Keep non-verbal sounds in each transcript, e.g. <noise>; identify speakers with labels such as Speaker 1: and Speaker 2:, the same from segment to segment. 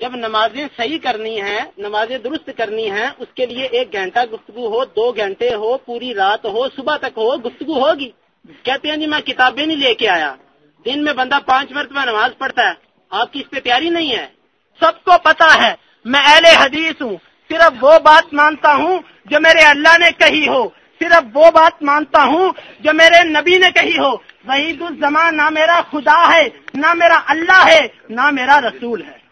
Speaker 1: جب نمازیں صحیح کرنی ہیں، نمازیں درست کرنی ہیں، اس کے لیے ایک گھنٹہ گفتگو ہو، دو گھنٹے ہو، پوری رات ہو، صبح تک ہو، گفتگو ہوگی۔ کہتے ہیں جی میں کتابیں نہیں لے کے آیا۔ دن میں بندہ پانچ مرتبہ نماز پڑھتا ہے۔ آپ کی اس پہ تیاری نہیں ہے۔ سب کو پتا ہے، میں اہل حدیث ہوں۔ صرف وہ بات مانتا ہوں جو میرے اللہ نے کہی ہو۔ صرف وہ بات مانتا ہوں جو میرے نبی نے کہی ہو۔ وحید الزمان، نہ میرا خدا ہے، نہ میرا اللہ ہے، نہ میرا رسول ہے۔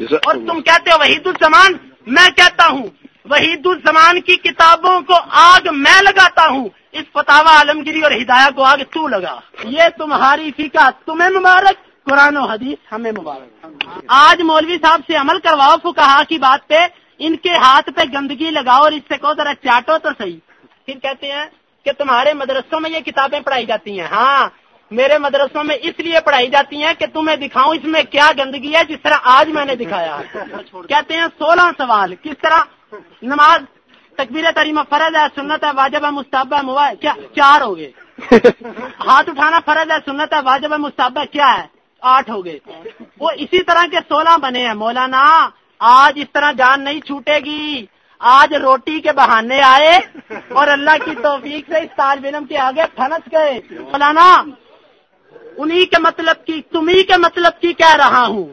Speaker 1: اور تم کہتے ہو وحید الزمان میں کہتا ہوں وحید الزمان کی کتابوں کو آگ میں لگاتا ہوں اس فتح عالمگیری اور ہدایہ کو آگ تو لگا؟ یہ تمہاری فکا تمہیں مبارک قرآن و حدیث ہمیں مبارک۔ آج مولوی صاحب سے عمل کرواؤ فکہ کی بات پہ ان کے ہاتھ پہ گندگی لگاؤ اور اس سے کہو ذرا چاٹو تو صحیح۔ پھر کہتے ہیں کہ تمہارے مدرسوں میں یہ کتابیں پڑھائی جاتی ہیں۔ ہاں میرے مدرسوں میں اس لیے پڑھائی جاتی ہیں کہ تمہیں دکھاؤں اس میں کیا گندگی ہے جس طرح آج میں نے دکھایا کہتے ہیں سولہ سوال کس طرح نماز تکبیر تریم فرض ہے سنت ہے واجب ہے مستحبہ موبائل کیا چار ہو گئے۔ <laughs> ہاتھ اٹھانا فرض ہے سنت ہے واجب ہے مستحبہ کیا ہے؟ آٹھ ہو گئے۔ وہ اسی طرح کے سولہ بنے ہیں۔ مولانا آج اس طرح جان نہیں چھوٹے گی۔ آج روٹی کے بہانے آئے اور اللہ کی توفیق سے اس طالب علم کے آگے پھنس گئے۔ مولانا انہی کے مطلب کی تمہیں کے مطلب کی کہہ رہا ہوں۔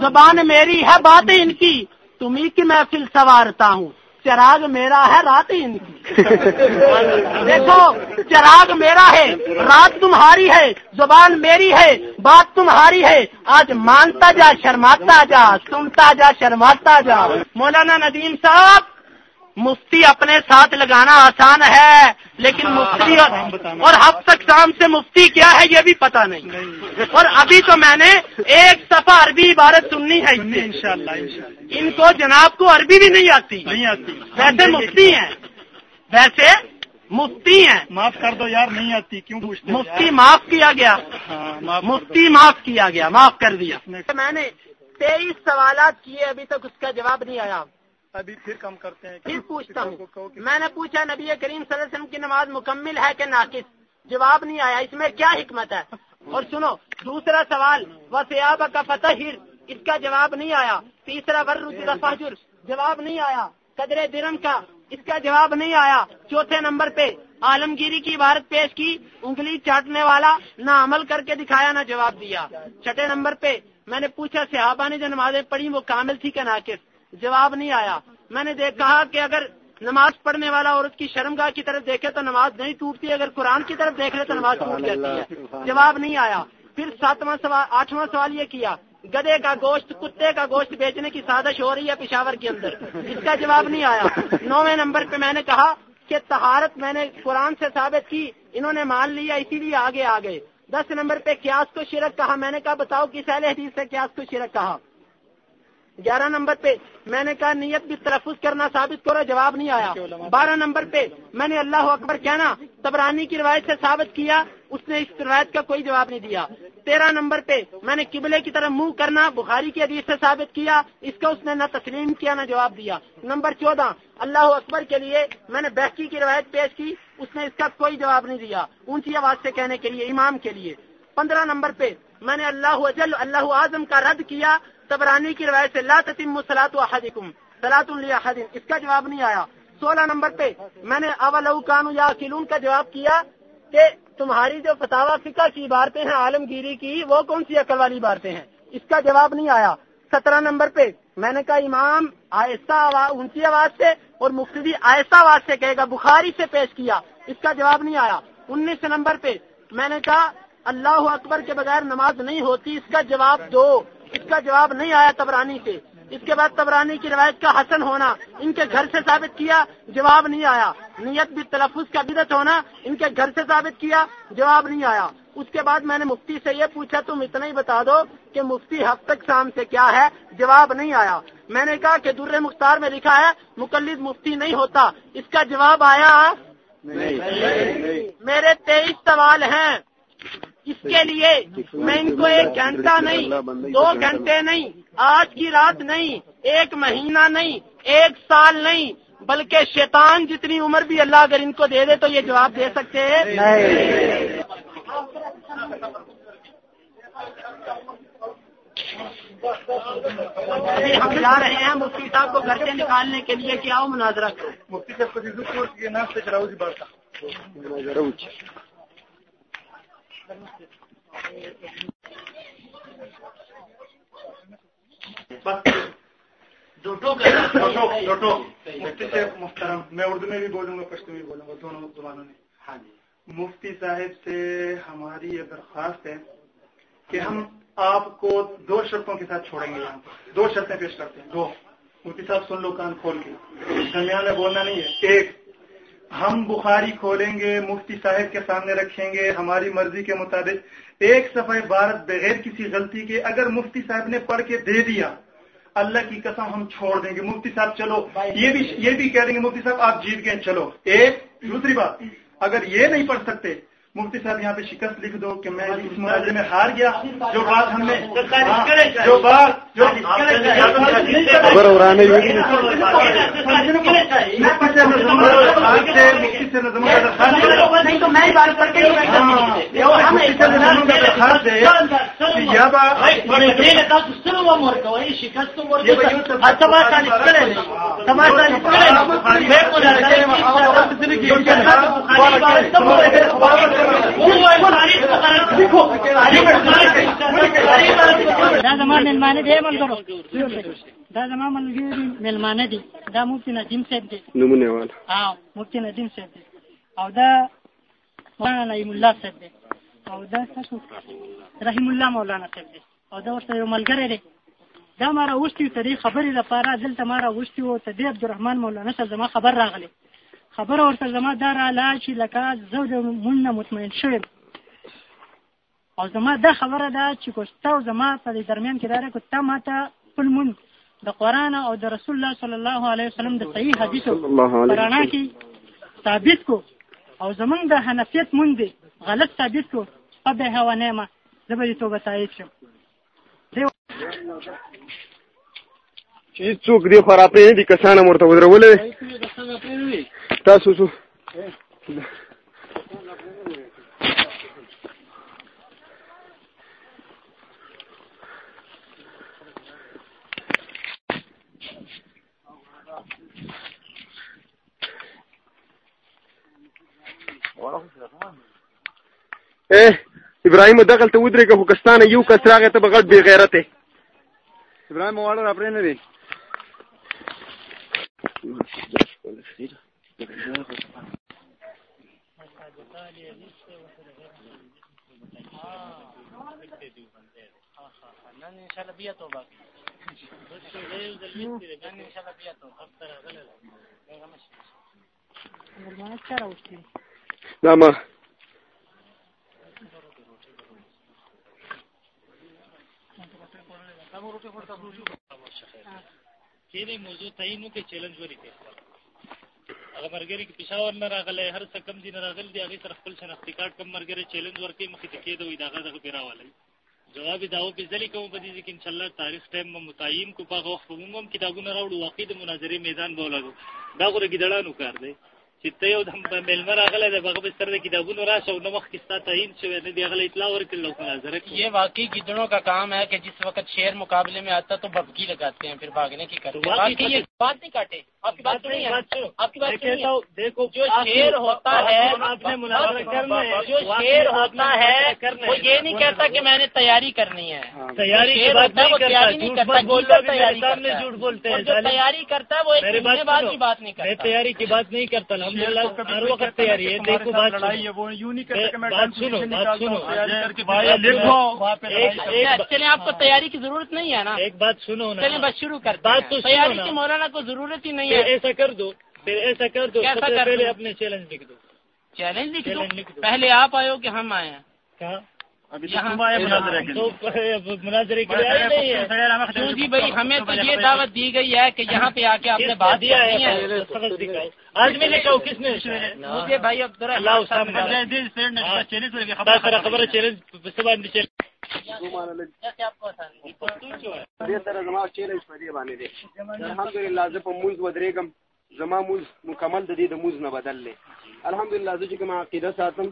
Speaker 1: زبان میری ہے بات ان کی۔ تمہیں کی محفل سوارتا ہوں۔ چراغ میرا ہے رات ان کی۔ <laughs> دیکھو چراغ میرا ہے رات تمہاری ہے زبان میری ہے بات تمہاری ہے۔ آج مانتا جا شرماتا جا سنتا جا شرماتا جا۔ مولانا ندیم صاحب مفتی اپنے ساتھ لگانا آسان ہے لیکن مفتی اور ہفت اقسام سے مفتی کیا ہے یہ بھی پتا نہیں۔ اور ابھی تو میں نے ایک صفحہ عربی عبارت سننی ہے ان کو جناب کو عربی بھی نہیں آتی۔ نہیں آتی۔ ویسے مفتی ہیں۔ ویسے مفتی ہیں۔
Speaker 2: معاف کر دو یار نہیں آتی کیوں پوچھتے
Speaker 1: مفتی معاف کیا گیا۔
Speaker 2: ہاں،
Speaker 1: مفتی معاف کیا گیا معاف کر دیا۔ میں نے تیئیس سوالات کیے ابھی تک اس کا جواب نہیں آیا۔
Speaker 2: ابھی پھر کم کرتے ہیں
Speaker 1: پھر پوچھتا ہوں۔ میں نے پوچھا نبی کریم صلی اللہ علیہ وسلم کی نماز مکمل ہے کہ ناقص؟ جواب نہیں آیا۔ اس میں کیا حکمت ہے؟ اور سنو دوسرا سوال وہ سیاب کا فتح اس کا جواب نہیں آیا۔ تیسرا فاجر۔ جواب نہیں آیا۔ قدر درم کا۔ اس کا جواب نہیں آیا۔ چوتھے نمبر پہ عالمگیری کی عبارت پیش کی انگلی چاٹنے والا نہ عمل کر کے دکھایا نہ جواب دیا۔ چھٹے نمبر پہ میں نے پوچھا صحابہ نے جو نمازیں پڑھی وہ کامل تھی کہ ناقص؟ جواب نہیں آیا۔ میں نے دیکھ کہا کہ اگر نماز پڑھنے والا عورت کی شرمگاہ کی طرف دیکھے تو نماز نہیں ٹوٹتی اگر قرآن کی طرف دیکھ لے تو نماز ٹوٹ جاتی ہے۔ جواب نہیں آیا۔ پھر ساتواں سوال آٹھواں سوال یہ کیا گدے کا گوشت کتے کا گوشت بیچنے کی سازش ہو رہی ہے پشاور کے اندر؟ اس کا جواب نہیں آیا۔ نویں نمبر پہ میں نے کہا کہ تہارت میں نے قرآن سے ثابت کی انہوں نے مان لیا اسی لیے آگے آ گئے۔ دس نمبر پہ کیاس کو شرک کہا۔ میں نے کہا بتاؤ کس اہل حدیث سے کیاس کو شرک کہا؟ گیارہ نمبر پہ میں نے کہا نیت بھی تلفظ کرنا ثابت کرو، جواب نہیں آیا۔ بارہ نمبر پہ میں نے اللہ اکبر کہنا، تبرانی کی روایت سے ثابت کیا، اس نے اس روایت کا کوئی جواب نہیں دیا۔ تیرہ نمبر پہ میں نے قبلے کی طرف منہ کرنا، بخاری کی حدیث سے ثابت کیا، اس کا اس نے نہ تسلیم کیا نہ جواب دیا۔ نمبر چودہ، اللہ اکبر کے لیے میں نے بحقی کی روایت پیش کی، اس نے اس کا کوئی جواب نہیں دیا۔ اونچی آواز سے کہنے کے لیے، امام کے لیے۔ پندرہ نمبر پہ میں نے اللہ اجل، اللہ اعظم کا رد کیا تبرانی کی روایت سے لا تتم سلاط و حدم سلاط اس کا جواب نہیں آیا۔ سولہ نمبر پہ میں نے اول کانو یا کلون کا جواب کیا کہ تمہاری جو فتح فقہ کی عبارتیں ہیں، عالمگیری کی، وہ کون سی عقل والی عبارتیں ہیں؟ اس کا جواب نہیں آیا۔ سترہ نمبر پہ میں نے کہا، امام آہستہ اونچی آواز سے اور مفتی آہستہ آواز سے کہے گا، بخاری سے پیش کیا۔ اس کا جواب نہیں آیا۔ انیس نمبر پہ میں نے کہا، اللہ اکبر کے بغیر نماز نہیں ہوتی، اس کا جواب دو۔ اس کا جواب نہیں آیا تبرانی سے۔ اس کے بعد تبرانی کی روایت کا حسن ہونا ان کے گھر سے ثابت کیا جواب نہیں آیا۔ نیت بھی تلفظ کا بدت ہونا ان کے گھر سے ثابت کیا جواب نہیں آیا۔ اس کے بعد میں نے مفتی سے یہ پوچھا تم اتنا ہی بتا دو کہ مفتی حق تک شام سے کیا ہے؟ جواب نہیں آیا۔ میں نے کہا کہ در مختار میں لکھا ہے مقلد مفتی نہیں ہوتا۔ اس کا جواب آیا میرے تیئیس سوال ہیں۔ اس کے لیے میں ان کو ایک گھنٹہ نہیں دو گھنٹے نہیں آج کی رات نہیں ایک مہینہ نہیں ایک سال نہیں بلکہ شیطان جتنی عمر بھی اللہ اگر ان کو دے دے تو یہ جواب دے سکتے ہیں؟ ابھی ہم جا رہے ہیں مفتی صاحب کو گھر سے نکالنے کے لیے کیا ہو مناظرہ کرو
Speaker 2: مفتی صاحب کو جزو کورس کے نام سے چلاؤ جی بارتا مفتی صاحب محترم میں اردو میں بھی بولوں گا پشتو میں بھی بولوں گا دونوں زبانوں میں۔
Speaker 1: ہاں جی۔
Speaker 2: مفتی صاحب سے ہماری یہ درخواست ہے کہ ہم آپ کو دو شرطوں کے ساتھ چھوڑیں گے۔ یہاں پر دو شرطیں پیش کرتے ہیں۔ دو۔ مفتی صاحب سن لو کان کھول کے۔ درمیان میں بولنا نہیں ہے۔ ایک۔ ہم بخاری کھولیں گے، مفتی صاحب کے سامنے رکھیں گے، ہماری مرضی کے مطابق۔ ایک صفحہ بھارت بغیر کسی غلطی کے اگر مفتی صاحب نے پڑھ کے دے دیا، اللہ کی قسم ہم چھوڑ دیں گے۔ مفتی صاحب، چلو، یہ بھی یہ بھی کہہ دیں گے، مفتی صاحب، آپ جیت گئے، چلو۔ ایک، دوسری بات، اگر یہ نہیں پڑھ سکتے مفتی صاحب یہاں پہ شکست لکھ دو کہ میں اس معاہدے میں ہار گیا جو بات ہم نے جو بات جو درخواست ہے
Speaker 1: نہیں
Speaker 3: دا زما ملمانه دی ملګرو دا زما ملګری ملمانه دا مفتی ندیم صاحب دی
Speaker 4: نمونه والا
Speaker 3: مفتی ندیم صاحب دی او دا مولانا نعیم الله صاحب دی او دا تاسو رحیم الله مولانا صاحب دی او دا ورته یو ملګری دی دا ما راوستي ته خبرې لپاره، دلته ما راوستي ته عبدالرحمن مولانا صاحب زما خبر راغلی. خبره ورته زما دا راله چې لکه زه د نه مطمئن شویم او زما دا خبره ده چې کوستا او زما په درمیان کې دا کو ته ماته خپل مون د قران او د رسول الله صلی الله علیه وسلم د صحیح حدیثو قرانا کې ثابت کو. او زمون د حنفیت مون دی غلط ثابت کو. په به هوا نعمه. زبر توبه تایید شم.
Speaker 4: چې څوک دی خو را پرې دي کسانه مرته ودرولې. تاسو اے ابراهيم دغل ته ودرېږه خو کستانه یو کس راغی ته بغړ بی غیرته ابراهيم واړه را پرې نه دی
Speaker 3: ان شاء الله بیا توبه ان
Speaker 5: چیلنج وري کې هغه مرګري کې پېښور نه راغله هر څه کم دي نه راغلی دی هغه سره خپل شناختی کارت کم مرګري چیلنج ورکړي مخې ته کېده دا د هغه دغه پې جواب داو په ځلې کوم په دې کې ان شاء الله تاریخ ټایم متعین کو په غوښ په موږ هم کتابونه راوړو واقع د مناظره میدان بولګو دا غره کې دړانو کار دی. چې ته یو د به سره د کتابونو راشه او نو ستا تعین شوی نه دی اطلاع ورکړل مناظره
Speaker 6: یہ واقعی گدڑوں کا کام ہے کہ جس وقت شیر مقابلے میں آتا تو ببکی لگاتے ہیں پھر بھاگنے کی کرتے ہیں۔ یہ بات نہیں کاٹے آپ کی بات نہیں ہے۔ آپ کی بات
Speaker 5: دیکھو
Speaker 6: جو شیر ہوتا ہے جو شیر ہوتا ہے وہ یہ نہیں کہتا کہ میں نے تیاری کرنی ہے۔
Speaker 5: تیاری
Speaker 6: شیر
Speaker 5: بات
Speaker 6: ہوتا ہے وہ تیاری نہیں
Speaker 5: کرتا
Speaker 6: تیاری ہے۔ تیاری کرتا ہے وہ ایک
Speaker 5: سنو۔
Speaker 6: کی بات نہیں کرتا۔
Speaker 5: تیاری کی بات نہیں کرتا ہر وقت تیاری ہے دیکھو بات سنو، بات سنو۔
Speaker 2: کر۔
Speaker 6: چلے آپ کو تیاری کی ضرورت نہیں ہے نا
Speaker 5: ایک بات سنو نا
Speaker 6: چلیں بس شروع کرتے
Speaker 5: بات تو
Speaker 6: تیاری۔ کی مولانا کو ضرورت ہی نہیں ہے
Speaker 5: ایسا کر دو پھر ایسا کر دو
Speaker 6: کر
Speaker 5: پہلے؟ اپنے چیلنج لکھ دو
Speaker 6: چیلنج لکھ دو۔ پہلے آپ آئے ہو کہ ہم آئے ہیں
Speaker 2: مناظرے
Speaker 6: کیوں جی بھائی ہمیں تو یہ دعوت دی گئی ہے کہ یہاں پہ آ کے آپ نے بات
Speaker 5: دیا ہے میں نے کہا کس نے؟
Speaker 6: مجھے بھائی اب ذرا
Speaker 5: اللہ
Speaker 6: ہے۔
Speaker 4: چیلنج دې باندې دی الحمدلله زه په موز ودرېږم زما موز مکمل د دې د موز نه بدل دی. الحمدلله، زه چې کوم عقیده ساتم،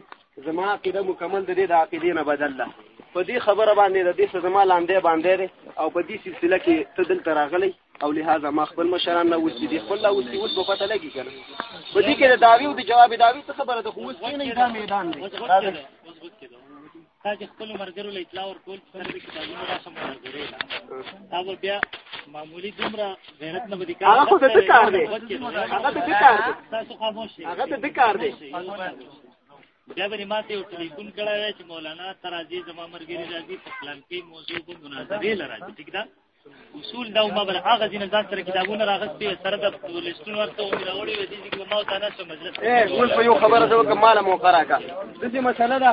Speaker 4: زما عقیده مکمل د دې د عقیدې نه بدل ده. په دې خبره باندې د دې څه زما لاندې باندې او په دې سلسله کې ته دلته راغلی او لہذا ما خپل مشران نه وستي دي، خپل لا وستي اوس به پته لګي کنه په دې کې د دعوی او د جواب دعوی څه خبره ده؟ خو اوس کې نه میدان دی؟
Speaker 5: تا چې خپل مرګرو له اطلاع ورکول سره د کتابونو راسم مرګري دا به بیا معمولی دومره غیرت نه بدی
Speaker 4: هغه خو د کار دی. هغه د کار دی.
Speaker 5: تاسو خاموش شئ.
Speaker 4: هغه د کار دی.
Speaker 5: بیا به ماته یو ټلیفون کړی دی چې مولانا ترازی زما مرګري راځي په پلان کې موضوع به مناظرې لراځي ٹھیک ده؟ اصول دا ما بل هغه ځین ځان سره کتابونه راغستي سره د لیستون ورته و راوړي و دي چې ما او تاسو سره مجلس
Speaker 4: اے اوس په یو خبره زه کوم مال مو قراکا د دې مسله ده.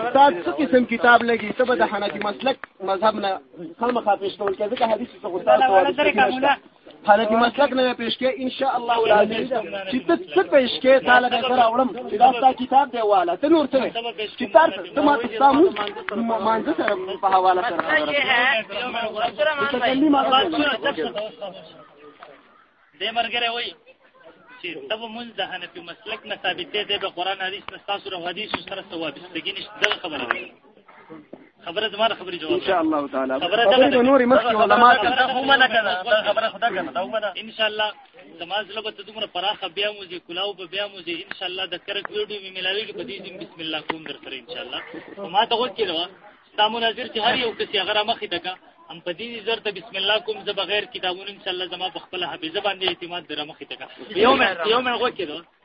Speaker 4: استاد څه قسم کتاب لګي؟ ته به د حنفي مسلک مذهب نه خامخا پیش کول کې ځکه حدیث څه غوښتل حنفي مسلک نه پیش کې ان شاء الله العزیز چې ته څه پیش کې تعالی به سره اورم چې دا ستا کتاب دی والا ته نور څه چې تر ته ما تاسو مانځه سره په حواله سره
Speaker 6: یہ ہے
Speaker 4: متکلم هغه
Speaker 5: دې مرګره وای چې تب مونږ د حنفي مسلک نه ثابتې ده به قران حدیث نه تاسو ره حدیث سره ثواب استګی نشته دا خبره ده خبره زما خبره جواب
Speaker 4: ان شاء الله تعالی
Speaker 5: خبره
Speaker 4: خبره د نور مسکی علماء
Speaker 5: ان شاء الله زما زله تدومره پراخه بیا مو دي کلاو به بیا ان شاء الله د کرک ویډیو می ملاوي کې دې بسم الله کوم در سره ان شاء الله ما ته ستا مناظر چې هر یو کسي هغه مخې هم په دې زر ته بسم الله کوم ز بغیر کتابونو ان شاء الله زما په خپل حافظه باندې اعتماد در مخې دکا. یوم یوم وځي نو یوم یوم وځي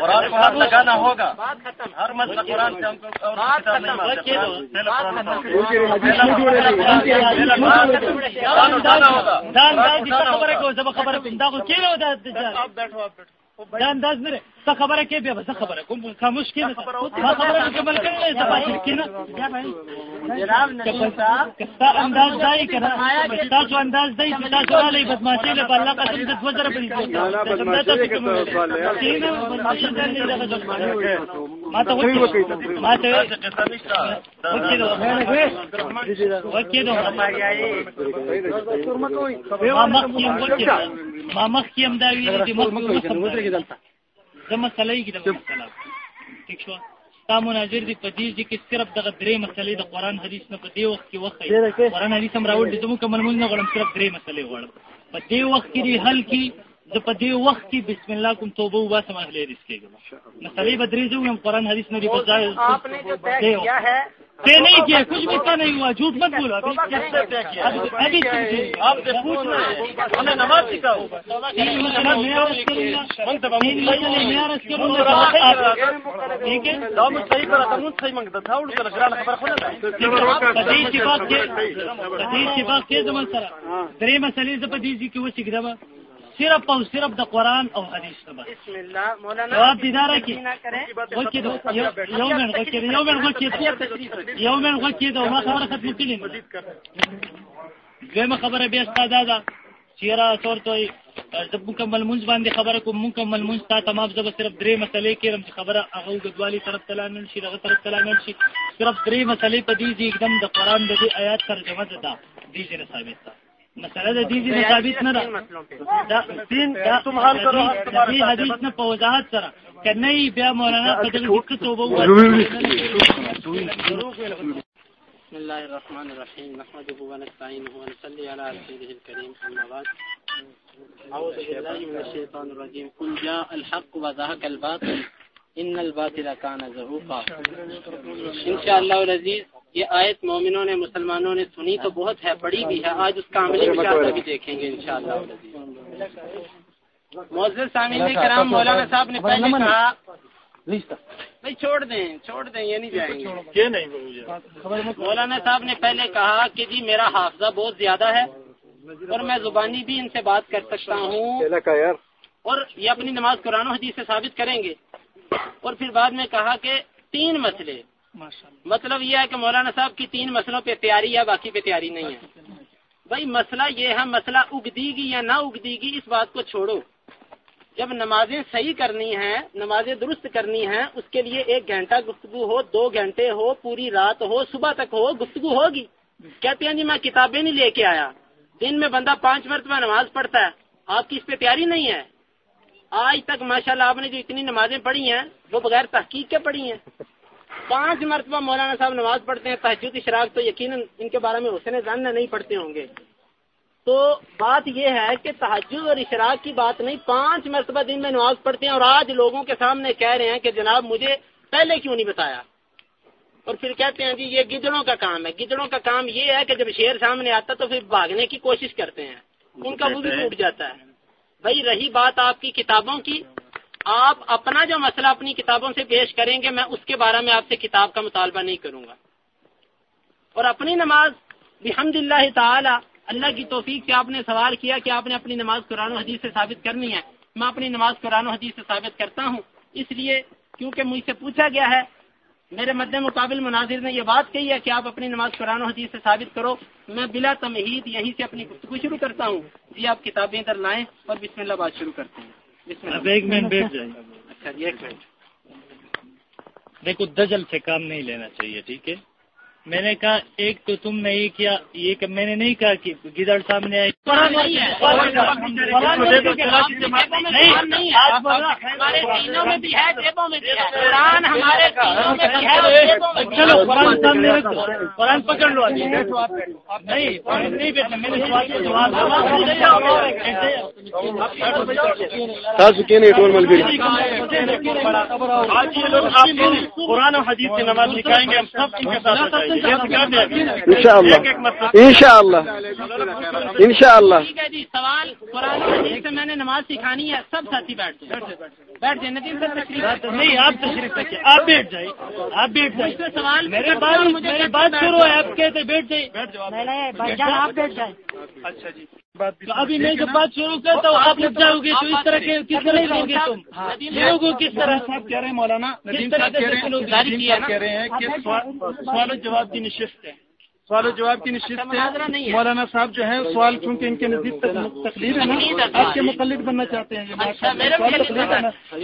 Speaker 2: قرآن لگانا ہوگا.
Speaker 6: بات ختم.
Speaker 2: ہر مسئلہ قرآن سے ہم کو بیٹھو آپ بیٹھو.
Speaker 5: انداز نه څه خبره کې بیا څه خبره کوم خاموش کې ما خبره مکمل کړل نه تاسو کې نه
Speaker 6: جناب نعیم صاحب
Speaker 5: کستا انداز دای کنه تاسو انداز دای چې تاسو علی بدمعشی له الله قسم د 2000 په دې.
Speaker 4: نه، نه، بدمعشي کته سوال.
Speaker 5: ما ته ما ته ما مخکې وکړه ما مخکې هم دا ویل چې مخکې زما مسلې کې دا مسله ٹھیک شو؟ تا مناظر دی په دې چې کې صرف دغه درې مسلې د قران حدیث نه په دې وخت کې وخت قران حدیث هم راوړل دي زموږ کوم موږ نه غواړم صرف درې مسلې غواړم. په دې وخت کې دی حل کی زه په دې وخت کې بسم الله کوم توبه وباسم اهل حدیث کېږم مسلې به درې جو هم قران حدیث نه دی په ځای
Speaker 6: آپ نے جو طے کیا ہے
Speaker 5: طے نہیں کیا کچھ بھی طے نہیں ہوا جھوٹ مت بولو ابھی
Speaker 2: آپ سے ہیں۔ ہمیں نماز سکھاؤ۔
Speaker 5: ٹھیک ہے؟
Speaker 2: صحیح صحیح خبر
Speaker 5: درې مسلې ز پدې چې وڅ کېدم صرف اور صرف دا قرآن اور حدیث سره
Speaker 6: بسم الله مولانا
Speaker 5: جواب دیدار کی یو دو ما ختم بیا مکمل منځ باندې خبر کو مکمل منځ تا تمام زب صرف درې مسلې کې رم خبره هغه غدوالي طرف تلانن شي دغه طرف شي صرف درې مسلې په دې دي اکدم د قران د دې آیات ترجمه ده دې سره ثابت ده مسله د دې دې ثابت نه ده
Speaker 6: مسئلوں پہ۔
Speaker 5: دا دین دا
Speaker 2: تم حل کرو،
Speaker 5: دې حدیث نه په وضاحت سره کنه بیا مولانا دې کې توبه وایي
Speaker 6: بسم الله الرحمن الرحيم نحمده ونستعينه ونصلي على رسوله الكريم أما بعد۔ أعوذ بالله من الشيطان الرجيم قل جاء الحق وذهك الباطل۔ إن الباطل كان زهوقا انشاءاللہ العزیز یہ آیت مومنوں نے مسلمانوں نے سنی تو بہت ہے پڑھی بھی ہے آج اس کا عملی مشاہدہ بھی دیکھیں گے انشاءاللہ العزیز۔ معزز سامعین کرام مولانا صاحب نے پہلے کہا نہیں چھوڑ دیں چھوڑ دیں یہ نہیں جائیں گے۔
Speaker 2: یہ نہیں
Speaker 6: مولانا صاحب نے پہلے کہا کہ جی میرا حافظہ بہت زیادہ ہے اور میں زبانی بھی ان سے بات کر سکتا ہوں۔
Speaker 1: اور یہ اپنی نماز قرآن و حدیث سے ثابت کریں گے۔ اور پھر بعد میں کہا کہ تین مسئلے۔ مطلب یہ ہے کہ مولانا صاحب کی تین مسئلوں پہ تیاری یا باقی پہ تیاری نہیں ہے۔ بھائی مسئلہ یہ ہے مسئلہ اگدی گی یا نہ اگدی گی اس بات کو چھوڑو۔ جب نمازیں صحیح کرنی ہیں نمازیں درست کرنی ہیں اس کے لیے ایک گھنٹہ گفتگو ہو دو گھنٹے ہو پوری رات ہو صبح تک ہو گفتگو ہوگی۔ کہتے ہیں جی میں کتابیں نہیں لے کے آیا۔ دن میں بندہ پانچ مرتبہ نماز پڑھتا ہے۔ آپ کی اس پہ تیاری نہیں ہے۔ آج تک ماشاء اللہ آپ نے جو اتنی نمازیں پڑھی ہیں، وہ بغیر تحقیق کے پڑھی ہیں۔ پانچ مرتبہ مولانا صاحب نماز پڑھتے ہیں، تحجد اشراق تو یقیناً ان کے بارے میں حسین زن نہیں پڑھتے ہوں گے۔ تو بات یہ ہے کہ تحجد اور اشراق کی بات نہیں، پانچ مرتبہ دن میں نماز پڑھتے ہیں اور آج لوگوں کے سامنے کہہ رہے ہیں کہ جناب مجھے پہلے کیوں نہیں بتایا؟ اور پھر کہتے ہیں جی یہ گدڑوں کا کام ہے۔ گدڑوں کا کام یہ ہے کہ جب شیر سامنے آتا تو پھر بھاگنے کی کوشش کرتے ہیں۔ ان کا وہ بھی ٹوٹ جاتا ہے۔ بھائی رہی بات آپ کی کتابوں کی، آپ اپنا جو مسئلہ اپنی کتابوں سے پیش کریں گے، میں اس کے بارے میں آپ سے کتاب کا مطالبہ نہیں کروں گا۔ اور اپنی نماز، بحمد اللہ تعالی، اللہ کی توفیق سے آپ نے سوال کیا کہ آپ نے اپنی نماز قرآن و حدیث سے ثابت کرنی ہے۔ میں اپنی نماز قرآن و حدیث سے ثابت کرتا ہوں۔ اس لیے کیونکہ مجھ سے پوچھا گیا ہے میرے مد مقابل مناظر نے یہ بات کہی ہے کہ آپ اپنی نماز قرآن و حدیث سے ثابت کرو۔ میں بلا تمہید یہیں سے اپنی گفتگو شروع کرتا ہوں۔ جی آپ کتابیں ادھر لائیں اور بسم اللہ بات شروع کرتے ہیں۔ بسم اللہ۔
Speaker 5: ایک منٹ بیٹھ جائیں۔
Speaker 1: اچھا جی ایک منٹ۔
Speaker 5: دیکھو دجل سے کام نہیں لینا چاہیے ٹھیک ہے؟ میں نے کہا ایک تو تم نے یہ کیا یہ کہ میں نے نہیں کہا کہ گدڑ سامنے آئی چلو قرآن سامنے رکھو قرآن پکڑ لو نہیں نہیں بیٹھا میں نے سوال قرآن و حدیث کی نماز سکھائیں گے ہم سب ان کے ساتھ
Speaker 4: ان شاء الله ان شاء الله ان شاء الله
Speaker 1: ٹھیک ہے جی سوال قرآن حدیث سے میں نے نماز سکھانی ہے سب ساتھی بیٹھ جائیں۔ بیٹھ جائیں ندیم سر تشریف
Speaker 5: نہیں آپ تشریف رکھیے آپ بیٹھ جائیے آپ بیٹھ جائیے
Speaker 1: سوال
Speaker 5: میرے بات میری بات کرو آپ کہتے بیٹھ جائیے
Speaker 3: آپ بیٹھ جائیں۔
Speaker 5: اچھا جی۔ تو ابھی میں جب بات شروع کرتا ہوں آپ لگ جاؤ گے تو اس طرح کے کس طرح لوگ گے تم؟ لوگوں کو کس طرح
Speaker 7: صاحب کہہ رہے ہیں مولانا ندیم صاحب کہہ رہے ہیں کہ سوال و جواب کی نشست ہے۔ سوال و جواب کی نشست
Speaker 1: نہیں
Speaker 7: ہے۔ مولانا صاحب جو ہے سوال چونکہ ان کے نزدیک تک تقلید ہے نا۔ آپ کے مقلد بننا چاہتے ہیں۔
Speaker 1: اچھا،۔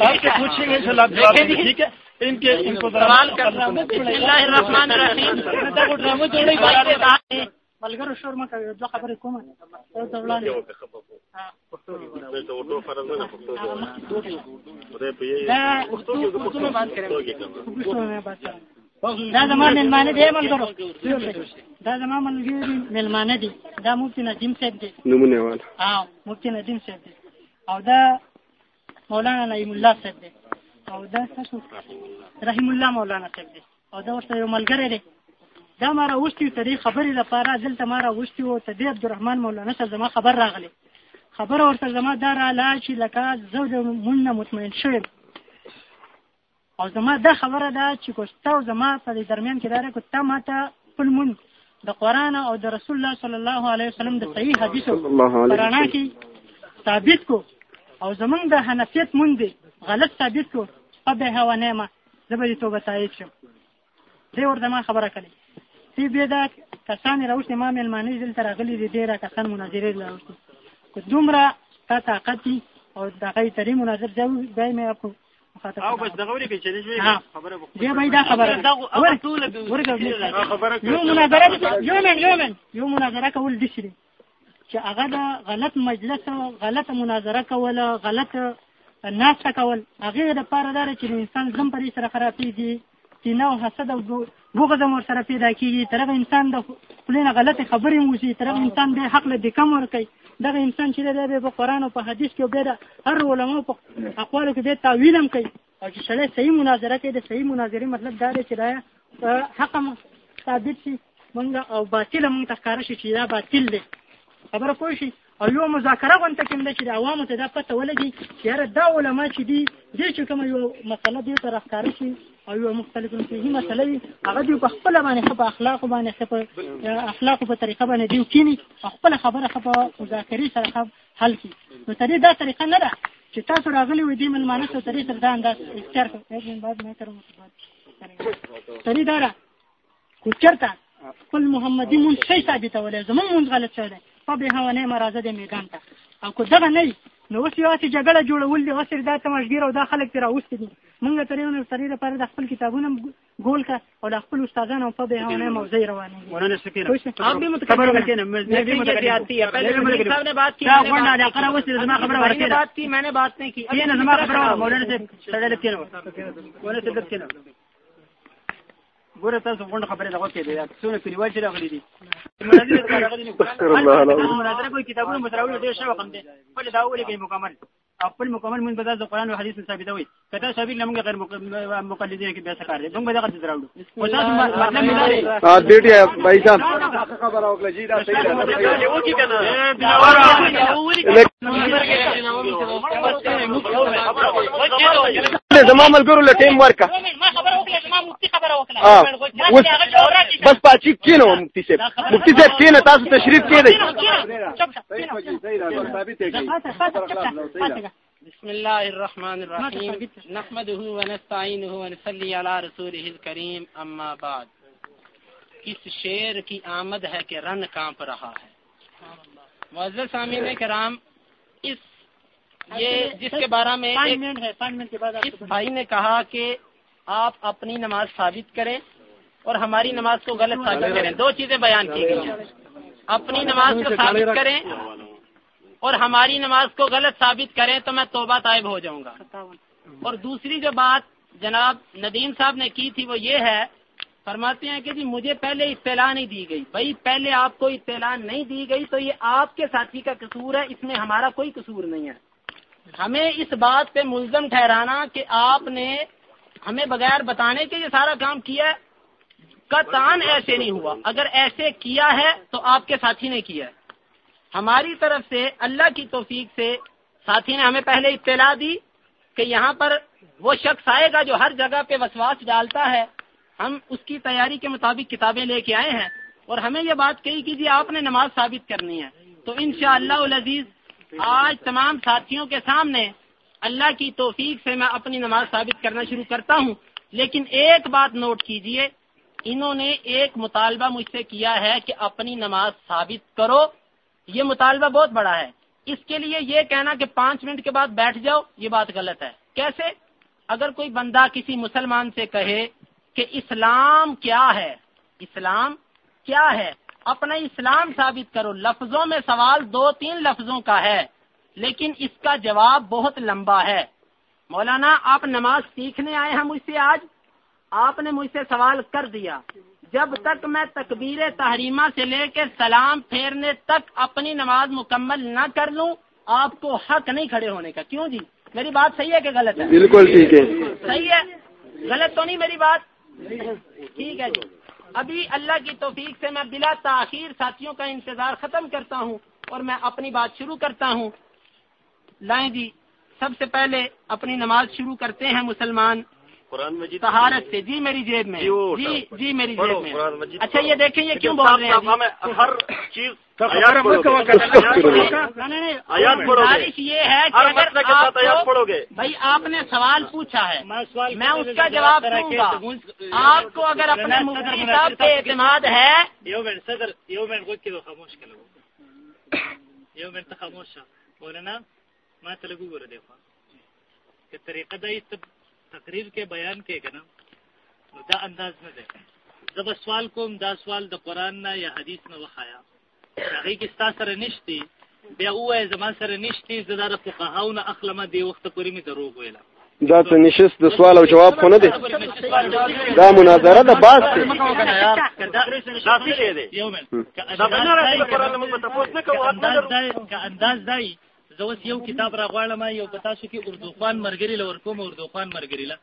Speaker 7: آپ سے پوچھیں گے انشاءاللہ آپ جواب دیں ٹھیک ہے؟ ان کے ان کو
Speaker 1: سوال کر رہا ہوں بسم اللہ الرحمن الرحیم۔
Speaker 3: ملګرو شور مه کوئ دوه خبرې کومه یو د
Speaker 1: بات
Speaker 3: کوم. دا زما مېلمانه دی ملګرو. دا زما ملګري مېلمانه دي. دا مفتي نظیم صاحب دی
Speaker 4: نمونه
Speaker 3: مفتي ندیم صاحب دی او دا مولانا نعیم الله صاحب دی او دا رحیم الله مولانا صاحب دی او دا ورته یو ملګری دی. دا ما راوستي ته دې خبرې لپاره دلته ما راوستي وو ته دې عبدالرحمن مولانا صاحب زما خبر راغلی. خبره ورته زما دا راله چې لکه زه د مونږ نه مطمئن شویم. او زما دا خبره ده چې کوستا زما په دې درمیان کې دا که ته ما ته خپل مونږ د قرآن او د رسول الله صلی الله علیه وسلم د صحیح حدیثو په رڼا کې ثابت کو. او زمونږ د حنفیت مونږ دی. غلط ثابت کو. فبه هوا نعمه. زه به دې توبه تایید شم. دې ورته ما خبره کړې. تی بیا دا کسان راوستي ما مېلمانه دلته راغلي دي ډېره کسان مناظرې راوستي. که دومره تا طاقت او دغه تری مناظر ځای ځای مې اپو مخاطب
Speaker 5: او بس دغه ورې کې چې شوی
Speaker 3: ها.
Speaker 5: خبره به
Speaker 3: بیا به دا خبره ده. ورګه
Speaker 5: خبره
Speaker 3: یو مناظره یو من یو من یو مناظره کول دي شي چې هغه د غلط مجلس او غلط مناظره کوله غلط ناسته کول. هغه د پاره دار چې د انسان زم پرې سره خرابېږي او حسد او بغض هم ورسره پیدا کېږي طرف انسان د خپلینه غلطې خبرې موسي طرف انسان به حق له دې کم ورکوي. دغه انسان چې دی به په قرآن او په حدیث کې به هر علماء په اقوالو کې به تعویل هم کوي. او چې سړی صحیح مناظره کوي، د صحیح مناظرې مطلب دا دی چې دا حق ثابت شي، مونږ او باطل مونږ ته ښکاره شي چې دا باطل دی. خبره پوه شي؟ او یو مذاکره غونته کوم چې د عوامو ته دا پته ولګي چې یاره دا علما چې دي، دې چې کومه یو مسله دې ته راښکاره شي او یو مختلف فقهي مسله وي هغه دوی په خپله باندې ښه په اخلاقو باندې ښه په اخلاقو په طریقه باندې دوی کیني او خپله خبره ښه په مذاکرې سره ښه حل کړي نو ترې دا طریقه نه ده. چې تاسو راغلي وي دې من ملمانه سره سړي سره دا انداز اختیار کړ ایک منټ بعد میں کروں سړي دارا خو چرته خپل محمدي مونږ شي ثابتولې زمونږ مونږ غلط شوی دی. په به هوانه مرزه د میدان ته. او کو دغه نه نو اوس یو چې جګړه جوړول دي اوس دا تماشګیر او دا خلک تر اوست دي. مونږ ترې نو سړي لپاره د خپل کتابونه ګول کا او د خپل استادانو په به هوا نه موضوع روانه کوئی سے-
Speaker 8: آپ بھی متکبر
Speaker 1: لیکن یہ
Speaker 8: متکبر
Speaker 1: زیادتی ہے۔ پہلے صاحب نے بات کی
Speaker 8: ورنہ دا قرا وسل زما خبر
Speaker 1: بھائی نے
Speaker 8: ورکینا
Speaker 1: بات کی میں نے بات نہیں کی
Speaker 8: یہ نا زما خبر مولانا سے سړی لکه نه مولانا سے دت کینه ګوره تاسو غونډه خبره دغه کې دی څونه کلیوال چې راغلي دي. <laughs> مناظره راغلي دي؟ مناظره کتابونه متراوي ډېر شوه کوم دي. په دا ولي کې مکمل. خپل مکمل من بدل قرآن او حدیث ثابتوي کته ثابت لمغه غیر مق- مقلدین کې به سکار دي موږ به دغه څه راوړو. او تاسو مطلب نه لري
Speaker 4: ہاں بیٹی بھائی صاحب. خبر اوکله جی دا صحیح ده زما ملګرو له ټیم ورکا
Speaker 3: ما خبره وکړه چې ما مفتي خبره وکړه
Speaker 4: ها. بس پاچی کینو مفتی صاحب. مفتی صاحب کینه تاسو تشریف کې
Speaker 1: بسم الله الرحمن الرحيم نحمده ونستعينه ونصلي على رسوله الكريم اما بعد. کس شعر کی آمد ہے کہ رن کانپ رہا ہے؟ معزز سامعین کرام اس یہ جس کے بارے میں اس بھائی نے کہا کہ آپ اپنی نماز ثابت کریں اور ہماری نماز کو غلط ثابت کریں۔ دو چیزیں بیان کی گئی ہیں۔ اپنی نماز کو ثابت کریں اور ہماری نماز کو غلط ثابت کریں تو میں توبہ طائب ہو جاؤں گا۔ اور دوسری جو بات جناب ندیم صاحب نے کی تھی وہ یہ ہے فرماتے ہیں کہ جی مجھے پہلے اطلاع نہیں دی گئی۔ بھائی پہلے آپ کو اطلاع نہیں دی گئی تو یہ آپ کے ساتھی کا قصور ہے اس میں ہمارا کوئی قصور نہیں ہے۔ ہمیں اس بات پہ ملزم ٹھہرانا کہ آپ نے ہمیں بغیر بتانے کے یہ سارا کام کیا ہے۔ قطعاً ایسے نہیں ہوا۔ اگر ایسے کیا ہے تو آپ کے ساتھی نے کیا ہے۔ ہماری طرف سے اللہ کی توفیق سے ساتھی نے ہمیں پہلے اطلاع دی کہ یہاں پر وہ شخص آئے گا جو ہر جگہ پہ وسواس ڈالتا ہے۔ ہم اس کی تیاری کے مطابق کتابیں لے کے آئے ہیں اور ہمیں یہ بات کہی کہ جی آپ نے نماز ثابت کرنی ہے۔ تو انشاءاللہ شاء اللہ آج تمام ساتھیوں کے سامنے اللہ کی توفیق سے میں اپنی نماز ثابت کرنا شروع کرتا ہوں۔ لیکن ایک بات نوٹ کیجیے، انہوں نے ایک مطالبہ مجھ سے کیا ہے کہ اپنی نماز ثابت کرو۔ یہ مطالبہ بہت بڑا ہے۔ اس کے لیے یہ کہنا کہ پانچ منٹ کے بعد بیٹھ جاؤ، یہ بات غلط ہے۔ کیسے؟ اگر کوئی بندہ کسی مسلمان سے کہے کہ اسلام کیا ہے، اسلام کیا ہے، اپنا اسلام ثابت کرو، لفظوں میں سوال دو تین لفظوں کا ہے، لیکن اس کا جواب بہت لمبا ہے۔ مولانا، آپ نماز سیکھنے آئے ہیں مجھ سے آج؟ آپ نے مجھ سے سوال کر دیا۔ جب تک میں تکبیر تحریمہ سے لے کے سلام پھیرنے تک اپنی نماز مکمل نہ کر لوں آپ کو حق نہیں کھڑے ہونے کا۔ کیوں جی؟ میری بات صحیح ہے کہ غلط ہے؟
Speaker 4: بالکل ٹھیک ہے۔
Speaker 1: صحیح ہے۔ غلط تو نہیں میری بات؟ ٹھیک ہے جی۔ ابھی اللہ کی توفیق سے میں بلا تاخیر ساتھیوں کا انتظار ختم کرتا ہوں اور میں اپنی بات شروع کرتا ہوں۔ لائیں جی سب سے پہلے اپنی نماز شروع کرتے ہیں مسلمان۔
Speaker 9: قرآن مجید
Speaker 1: طہارت سے جی میری جیب میں
Speaker 9: جی
Speaker 1: جی۔ جی میری جیب میں۔ اچھا یہ دیکھیں یہ کیوں بول رہے ہیں؟
Speaker 9: ہر چیز
Speaker 1: گزارش یہ ہے کہ بھائی آپ نے سوال پوچھا ہے۔
Speaker 5: میں
Speaker 1: میں اس
Speaker 5: میں
Speaker 1: کا
Speaker 5: جواب
Speaker 1: دوں گا۔ آپ کو اگر اپنے مفتی صاحب پہ اعتماد ہے۔
Speaker 5: خاموش مولانا ما ته لګو ګوره دی خو که طریقه دا یې ته تقریر کې بیان کې کنه دا انداز نه دی زه به سوال کوم دا سوال د قران نه یا حدیث نه وخایا هغه کې ستا سره نشتی بیا وای زما سره نشتی زه دا د فقهاو نه اخلمه دی وخت پورې می دروغ ویلا
Speaker 4: دا ته نشست د سوال او جواب خو نه دی دا مناظره د باس دی؟
Speaker 9: دا دا قرآن.
Speaker 5: انداز دا انداز دی زه اوس یو کتاب را غواړم یو په تاسو کې اردو خوان مرګري لور کوم اردو خوان مرګري لا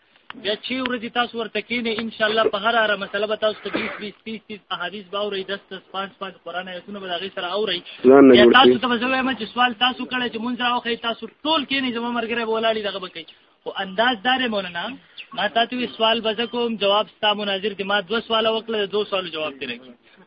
Speaker 5: بیا چې ورځي تاسو ورته کینې ان شاء الله په هر هر مسله به تاسو ته 20 20 30 30 احادیث به اوري 10 10 5 5 قران آیتونه به دغه سره بیا
Speaker 4: جوړ
Speaker 5: تاسو. ته به وایم چې سوال تاسو کړی چې مونږ راوخی تاسو ټول کینې زما مرګره بولاړي دغه کوي او انداز دار مولانا ما تاسو سوال بزه کوم جواب ستا مناظر دي. ما دو سوال وکړه دو سوال جواب دی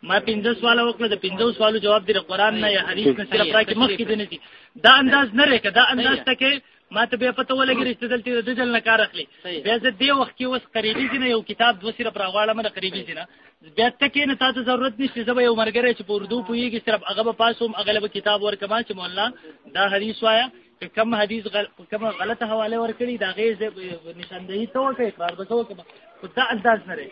Speaker 5: ما پنځه سوال وکړه د پنځه سوالو جواب دی قرآن نه یا حدیث نه صرف راکړي مخکې دی نه دي. دا انداز نه رې دا انداز ته کې ما ته بیا پته ولګی چې دلته د دجل نه کار اخلي. بیا زه دې وخت کې اوس قریبي دي نه یو کتاب دو صرف راغواړم نه قریبي دي نه. بیا ته کې نه تاسو ضرورت نشته زه یو مرګره چې په اردو پوېږي صرف هغه به پاسوم هغه به کتاب ورکما چې مولا دا حدیث وایا کم حدیث غل... کم غلطه حواله ورکړي دا غي نشاندهي ته وکړي اقرار به وکړي خو دا انداز نه لري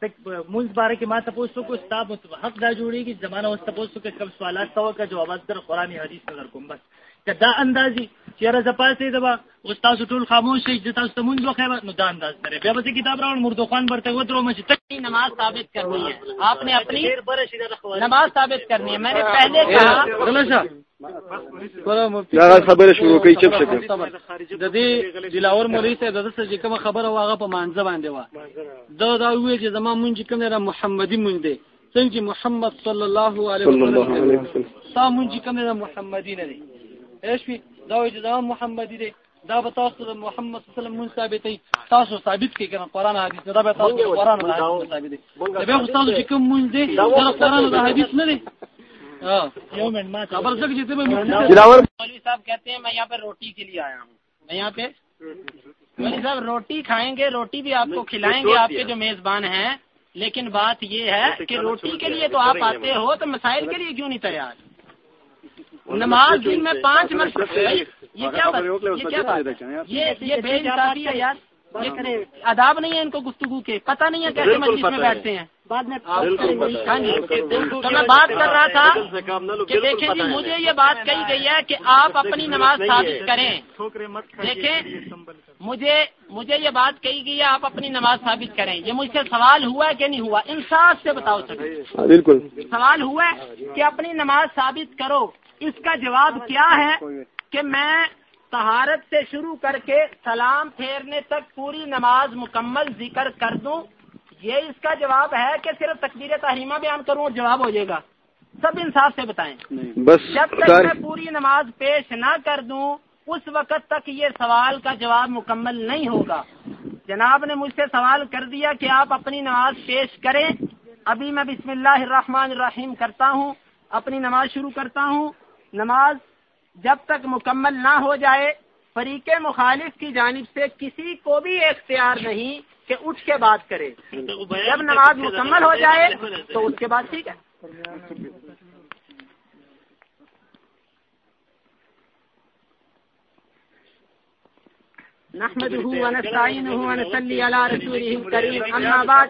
Speaker 5: تک مونږ باره کې ما تاسو کو کتاب حق دا جوړیږي زمانہ واست تاسو کې کم سوالات تو کا جوابات در قرآنی حدیث نظر کوم بس. دا اندازي چیرې ز پاسې دبا استاد ټول خاموش شي چې تاسو مونږ وخه نو دا انداز لري بیا به کتاب راوړ مردو خان برته ودرو مې تک
Speaker 1: نماز ثابت کرنی ہے. آپ نے اپنی نماز ثابت کرنی ہے. میں نے پہلے کہا
Speaker 4: دا خبره شروع کوي چپ شپ
Speaker 7: د دې دلاور مولوی ته د څه چې کوم خبره واغه په مانځ باندې و دا دا وی چې زما مونږ کوم نه محمدي مونږ دی. څنګه چې محمد صلی الله علیه
Speaker 4: صلی الله علیه
Speaker 7: وسلم. تا مونږ کوم نه محمدي نه دی. في دا وی چې زما محمدي دی. دا به تاسو د محمد صلی الله علیه وسلم مون ثابتې تاسو ثابت کړئ کنه قران حدیث دا به تاسو قران حدیث ثابت دي دا به تاسو چې کوم مونږ دی دا قران او حدیث نه دی.
Speaker 4: دلاور
Speaker 1: مولوی صاحب کہتے ہیں میں یہاں پہ روٹی کے لیے آیا ہوں۔ میں یہاں پہ مولوی صاحب روٹی کھائیں گے روٹی بھی آپ کو کھلائیں گے آپ کے جو میزبان ہیں۔ لیکن بات یہ ہے کہ روٹی کے لیے تو آپ آتے ہو تو مسائل کے لیے کیوں نہیں تیار؟ نماز دن میں پانچ منٹ یہ کیا بات یہ کیا بات یہ یہ بے انصافی ہے۔ یار آداب نہیں ہے ان کو گفتگو کے۔ پتہ نہیں ہے کیسے مجلس میں بیٹھتے ہیں۔ بعد میں ہاں جی۔ تو میں بات کر رہا تھا کہ دیکھیں جی مجھے یہ بات کہی گئی ہے کہ آپ اپنی نماز ثابت کریں۔ دیکھیں مجھے مجھے یہ بات کہی گئی ہے آپ اپنی نماز ثابت کریں۔ یہ مجھ سے سوال ہوا ہے کہ نہیں ہوا؟ انصاف سے بتاؤ سکتے
Speaker 4: بالکل۔
Speaker 1: سوال ہوا ہے کہ اپنی نماز ثابت کرو۔ اس کا جواب کیا ہے کہ میں طہارت سے شروع کر کے سلام پھیرنے تک پوری نماز مکمل ذکر کر دوں۔ یہ اس کا جواب ہے کہ صرف تقدیر تحریمہ بیان کروں اور جواب ہو جائے گا۔ سب انصاف سے بتائیں۔
Speaker 4: بس
Speaker 1: جب تک میں پوری نماز پیش نہ کر دوں اس وقت تک یہ سوال کا جواب مکمل نہیں ہوگا۔ جناب نے مجھ سے سوال کر دیا کہ آپ اپنی نماز پیش کریں۔ ابھی میں بسم اللہ الرحمن الرحیم کرتا ہوں اپنی نماز شروع کرتا ہوں۔ نماز جب تک مکمل نہ ہو جائے فریق مخالف کی جانب سے کسی کو بھی اختیار نہیں کہ اٹھ کے بات کرے۔ جب نماز مکمل ہو جائے، تو اس کے بعد ٹھیک ہے۔ نحمده ونستعينه ونصلي على رسوله الكريم أما بعد،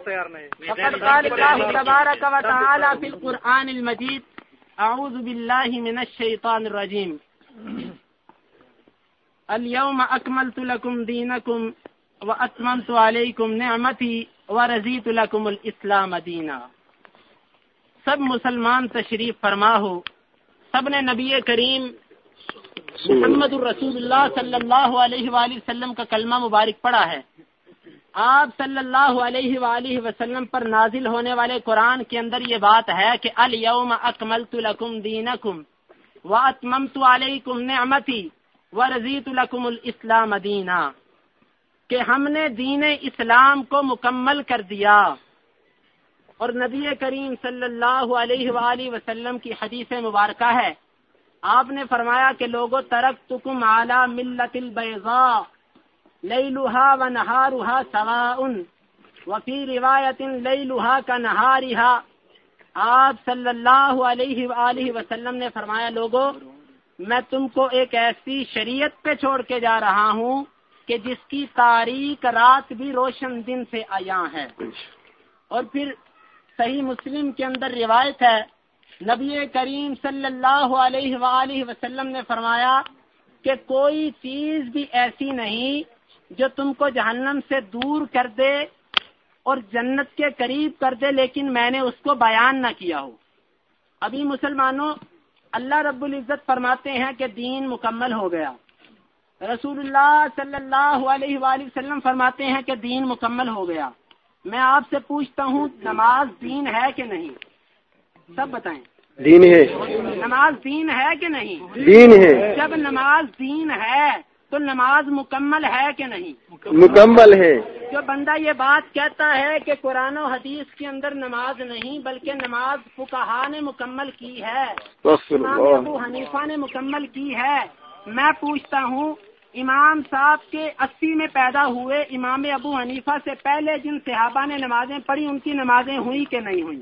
Speaker 1: فقد قال الله تبارك وتعالى في القرآن المجيد أعوذ بالله من الشيطان الرجيم <clears throat> اليوم أكملت لكم دينكم وأتممت عليكم نعمتي ورزيت لكم الإسلام دينا. سب مسلمان تشریف فرما ہو سب نے نبی کریم محمد الرسول اللہ صلی اللہ علیہ وآلہ وسلم کا کلمہ مبارک پڑھا ہے. آپ صلی اللہ علیہ وآلہ وسلم پر نازل ہونے والے قرآن کے اندر یہ بات ہے کہ الیوم اکملت لکم دینکم واتممت علیکم نعمتی ورزیت لکم الاسلام دینا کہ ہم نے دین اسلام کو مکمل کر دیا۔ اور نبی کریم صلی اللہ علیہ وآلہ وسلم کی حدیث مبارکہ ہے۔ آپ نے فرمایا کہ لوگوں ترک تکم اعلیٰ ملت البیضاء لیلها و نہارها سواء وفی روایت لیلها کا نہارها آپ صلی اللہ علیہ وآلہ وسلم نے فرمایا لوگوں میں تم کو ایک ایسی شریعت پہ چھوڑ کے جا رہا ہوں کہ جس کی تاریخ رات بھی روشن دن سے آیا ہے۔ اور پھر صحیح مسلم کے اندر روایت ہے، نبی کریم صلی اللہ علیہ وآلہ وسلم نے فرمایا کہ کوئی چیز بھی ایسی نہیں جو تم کو جہنم سے دور کر دے اور جنت کے قریب کر دے لیکن میں نے اس کو بیان نہ کیا ہو۔ ابھی مسلمانوں اللہ رب العزت فرماتے ہیں کہ دین مکمل ہو گیا۔ رسول اللہ صلی اللہ علیہ وآلہ وسلم فرماتے ہیں کہ دین مکمل ہو گیا۔ میں آپ سے پوچھتا ہوں نماز دین ہے کہ نہیں؟ سب بتائیں۔
Speaker 4: دین ہے۔
Speaker 1: نماز دین ہے کہ نہیں؟
Speaker 4: دین ہے۔
Speaker 1: جب نماز دین ہے تو نماز مکمل ہے کہ نہیں؟
Speaker 4: مکمل. ہے.
Speaker 1: جو بندہ یہ بات کہتا ہے کہ قرآن و حدیث کے اندر نماز نہیں بلکہ نماز فکہ نے مکمل کی ہے ابو حنیفہ نے مکمل کی ہے میں پوچھتا ہوں امام صاحب کے اسی میں پیدا ہوئے۔ امام ابو حنیفہ سے پہلے جن صحابہ نے نمازیں پڑھی ان کی نمازیں ہوئی کہ نہیں ہوئی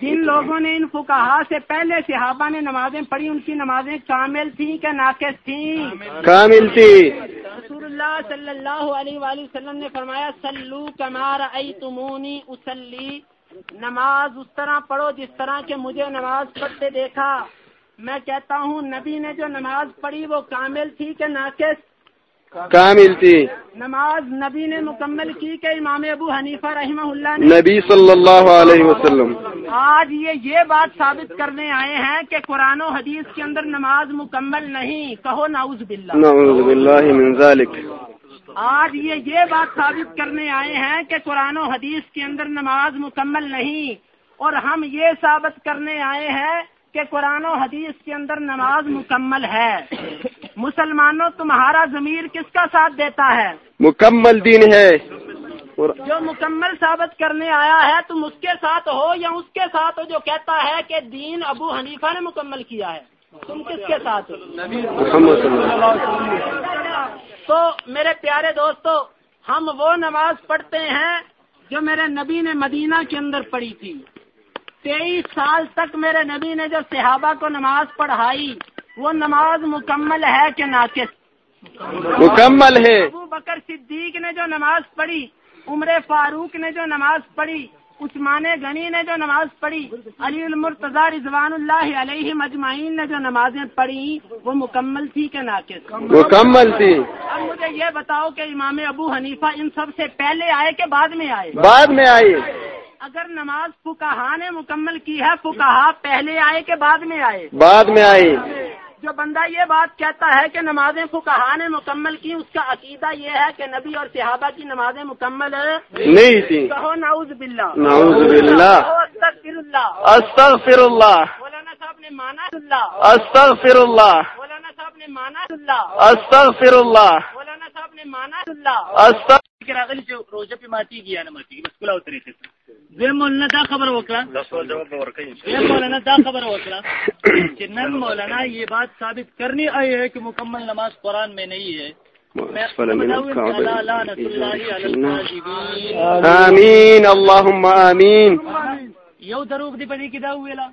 Speaker 1: جن لوگوں نے ان فکاہا سے پہلے صحابہ نے نمازیں پڑھی ان کی نمازیں کامل تھیں کہ ناقص تھیں؟
Speaker 4: کامل تھی۔
Speaker 1: رسول اللہ صلی اللہ علیہ وآلہ وسلم نے فرمایا سلو کمار ائی تمونی اسلی نماز اس طرح پڑھو جس طرح کہ مجھے نماز پڑھتے دیکھا۔ میں کہتا ہوں نبی نے جو نماز پڑھی وہ کامل تھی کہ ناقص؟
Speaker 4: کامل تھی۔
Speaker 1: نماز نبی نے مکمل کی کہ امام ابو حنیفہ رحمہ اللہ نے؟
Speaker 4: نبی صلی اللہ علیہ وسلم۔
Speaker 1: آج یہ یہ بات ثابت کرنے آئے ہیں کہ قرآن و حدیث کے اندر نماز مکمل نہیں۔ کہو نعوذ باللہ۔
Speaker 4: نعوذ باللہ من ذالک۔
Speaker 1: آج یہ یہ بات ثابت کرنے آئے ہیں کہ قرآن و حدیث کے اندر نماز مکمل نہیں۔ اور ہم یہ ثابت کرنے آئے ہیں کہ قرآن و حدیث کے اندر نماز مکمل ہے۔ مسلمانوں تمہارا ضمیر کس کا ساتھ دیتا ہے؟
Speaker 4: مکمل دین ہے۔
Speaker 1: جو مکمل ثابت کرنے آیا ہے تم اس کے ساتھ ہو یا اس کے ساتھ ہو جو کہتا ہے کہ دین ابو حنیفہ نے مکمل کیا ہے۔ تم کس کے ساتھ ہو؟ تو میرے پیارے دوستو ہم وہ نماز پڑھتے ہیں جو میرے نبی نے مدینہ کے اندر پڑھی تھی۔ تیئیس سال تک میرے نبی نے جو صحابہ کو نماز پڑھائی وہ نماز مکمل ہے کہ ناقص؟
Speaker 4: مکمل ہے۔
Speaker 1: ابو بکر صدیق نے جو نماز پڑھی عمر فاروق نے جو نماز پڑھی عثمان غنی نے جو نماز پڑھی علی المرتضی رضوان اللہ علیہ مجمعین نے جو نمازیں پڑھی وہ مکمل تھی کہ ناقص؟
Speaker 4: مکمل تھی۔
Speaker 1: اب مجھے یہ بتاؤ کہ امام ابو حنیفہ ان سب سے پہلے آئے کہ بعد میں آئے؟
Speaker 4: بعد میں آئی
Speaker 1: اگر نماز فکاہا نے مکمل کی ہے فکاہا پہلے آئے کہ بعد میں آئے؟
Speaker 4: بعد میں آئی۔
Speaker 1: جو بندہ یہ بات کہتا ہے کہ نمازیں فکاہا نے مکمل کی اس کا عقیدہ یہ ہے کہ نبی اور صحابہ کی نمازیں مکمل
Speaker 4: نہیں تھی
Speaker 1: کہو نعوذ باللہ۔
Speaker 4: نعوذ باللہ۔
Speaker 1: استغفر اللہ
Speaker 4: استغفر اللہ
Speaker 1: مولانا صاحب نے مانا اللہ
Speaker 4: استغفر اللہ
Speaker 1: مولانا صاحب نے مانا اللہ
Speaker 4: استغفر اللہ
Speaker 1: مولانا صاحب نے مانا اللہ
Speaker 5: راغلی چې روزه په ماتي کیږي نه ماتي بس کله طریقې سره زه مولانا دا خبر وکړه
Speaker 9: دا سوال جواب
Speaker 5: مولانا دا خبر وکړه چې نن مولانا یہ بات ثابت کرنی آئی ہے کہ مکمل نماز قرآن میں نہیں ہے.
Speaker 4: آمین. اللهم آمین.
Speaker 5: یو دروغ دی پدې کې دا ویلا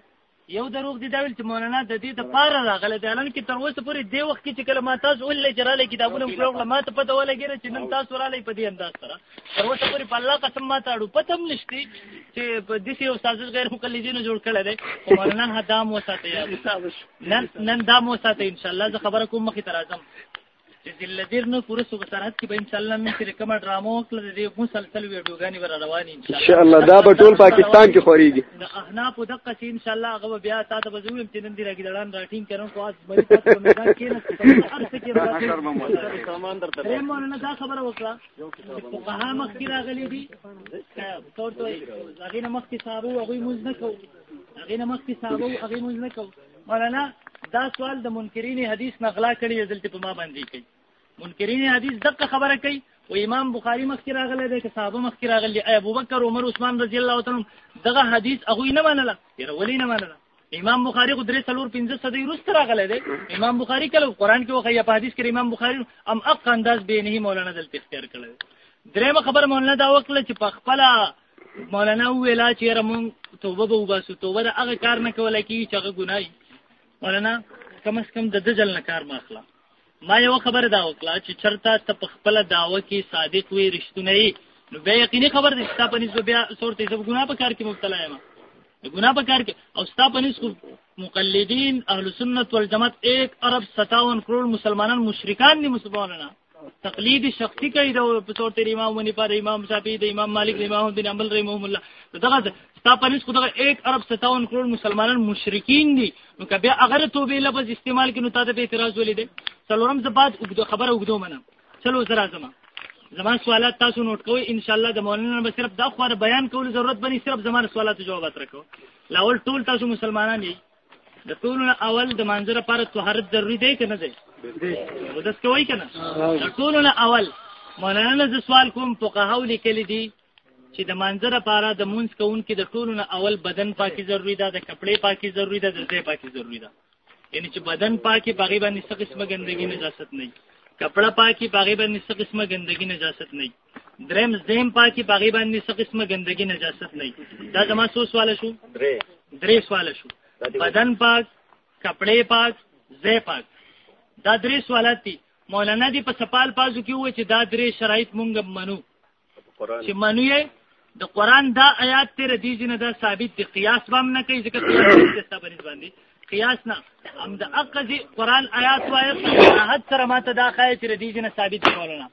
Speaker 5: یو دروغ دی دا ویل چې مولانا د دې د پاره راغله د اعلان کې تر اوسه پورې دی وخت کې چې کله ما تاسو ولې چراله کتابونه پروګرام ما ته پته ولګیږي چې نن تاسو را لې په دې انداز سره. تر اوسه پورې په الله قسم ما ته اړو پته هم نشتی چې په دې یو استاد غیر مقلدینو جوړ کړل دی. مولانا هدام وساته یا نن نن دا مو ساته ان شاء الله زه خبره کوم مخې تر اعظم چې ذلذیر نو پوره صبح سرحد کې به ان شاء الله ډرامو دې مسلسل ور ان شاء
Speaker 4: دا به ټول پاکستان کې خوريږي
Speaker 5: د احناف او دقه چې ان شاء الله هغه بیا تا ته بزویم چې نن دی راګی دړان راټینګ کړم خو اس مری تاسو په میدان کې نه هر څه کې
Speaker 9: سامان درته
Speaker 5: درې مونږ دا خبره وکړه. فقها مخ کې راغلي دي. تور ته هغه مخ کې صاحب او هغه موږ نه کوو. هغه مخ کې صاحب او هغه موږ نه کوو. مولانا، دا سوال د منکرین حدیث نغلا کړي دلته په ما باندې کوي منکرین حدیث دغه خبره کوي او امام بخاری مخ کې راغلی دی، که صحابه مخ کې راغلی ای ابو بکر عمر، عثمان رضی الله تعالی دغه حدیث هغه نه منله. یره ولی نه منله؟ امام بخاری خو درې څلور پنځه صدې وروسته راغلی دی. امام بخاری کله قرآن کې وخی په حدیث کې امام بخاری ام اق انداز به نه مولانا دلته اختیار کړی درېمه خبر مولانا دا وکړه چې په خپل مولانا ویلا چې یره مونږ توبه به وباسو، توبه د هغه کار نه کولای کېږي چې هغه ګناي مولانا، کم از کم د دجل نه کار ماخلا ما یو خبر دا وکړه چې چرته ته په خپل داوا کې صادق وي رښتونه یې نو بیا یقیني خبر دي ستا په نسبت بیا صورت یې ګناه په کار کې مبتلا یم. ګناه په کار کې، او ستا په نسبت مقلدین، اهل سنت والجماعت، ایک ارب ستاون کروڑ مسلمانان مشرکان دي مسلمانانه تقلید شخصی کوي د په صورت امام ونی پر امام شافعی د امام مالک، د امام بن عمل رحمهم الله. دغه ستا په نسبت دغه ایک ارب ستاون کروڑ مسلمانان مشرکین دي. نو بیا اگر توبه لفظ استعمال کینو تا ته اعتراض ولید څلورم زبات وګدو خبره وګدو منه چلو زرا زما زما سوالات تاسو نوٹ کوئ. ان شاء الله د مولانا به صرف دا خو بیان کول ضرورت بني صرف زما سوالات جوابات رکو لاول ټول تاسو مسلمانان یې د ټول اول د منظر لپاره طهارت ضروری دی کنه دی؟ ودس کوي کنه د ټول اول. مولانا ز سوال کوم فقهاو لیکل دي. چې د منظر لپاره د مونږ کوون کې د ټول اول بدن پاکي ضروری ده د کپڑے پاکي ضروری ده د ځای پاکي ضروری ده. یعنی چې بدن پاکي باغی باندې څه قسمه ګندګي نجاست نه کپڑا پاکی باغی باندې څه قسمه ګندګي نجاست نه دریم زیم پاکی باغی باندې څه قسمه ګندګي نجاست نه دا زما څو سوال شو؟
Speaker 9: درې.
Speaker 5: درې سوال شو. بدن پاک کپڑے پاک زی پاک. دا درې سوالات دي. مولانا دی په سپال پازو کې وای چې دا درې شرایط مونږ منو. چې منو یې د قران دا آیات تیر دي چې نه، دا ثابت دي قیاس بام نه کوي، ځکه قیاس د ثابت باندې قیاس نه. هم د اقضی قران آیات وایي صراحت سره ماته دا خای چې دي چې نه ثابت دي مولانا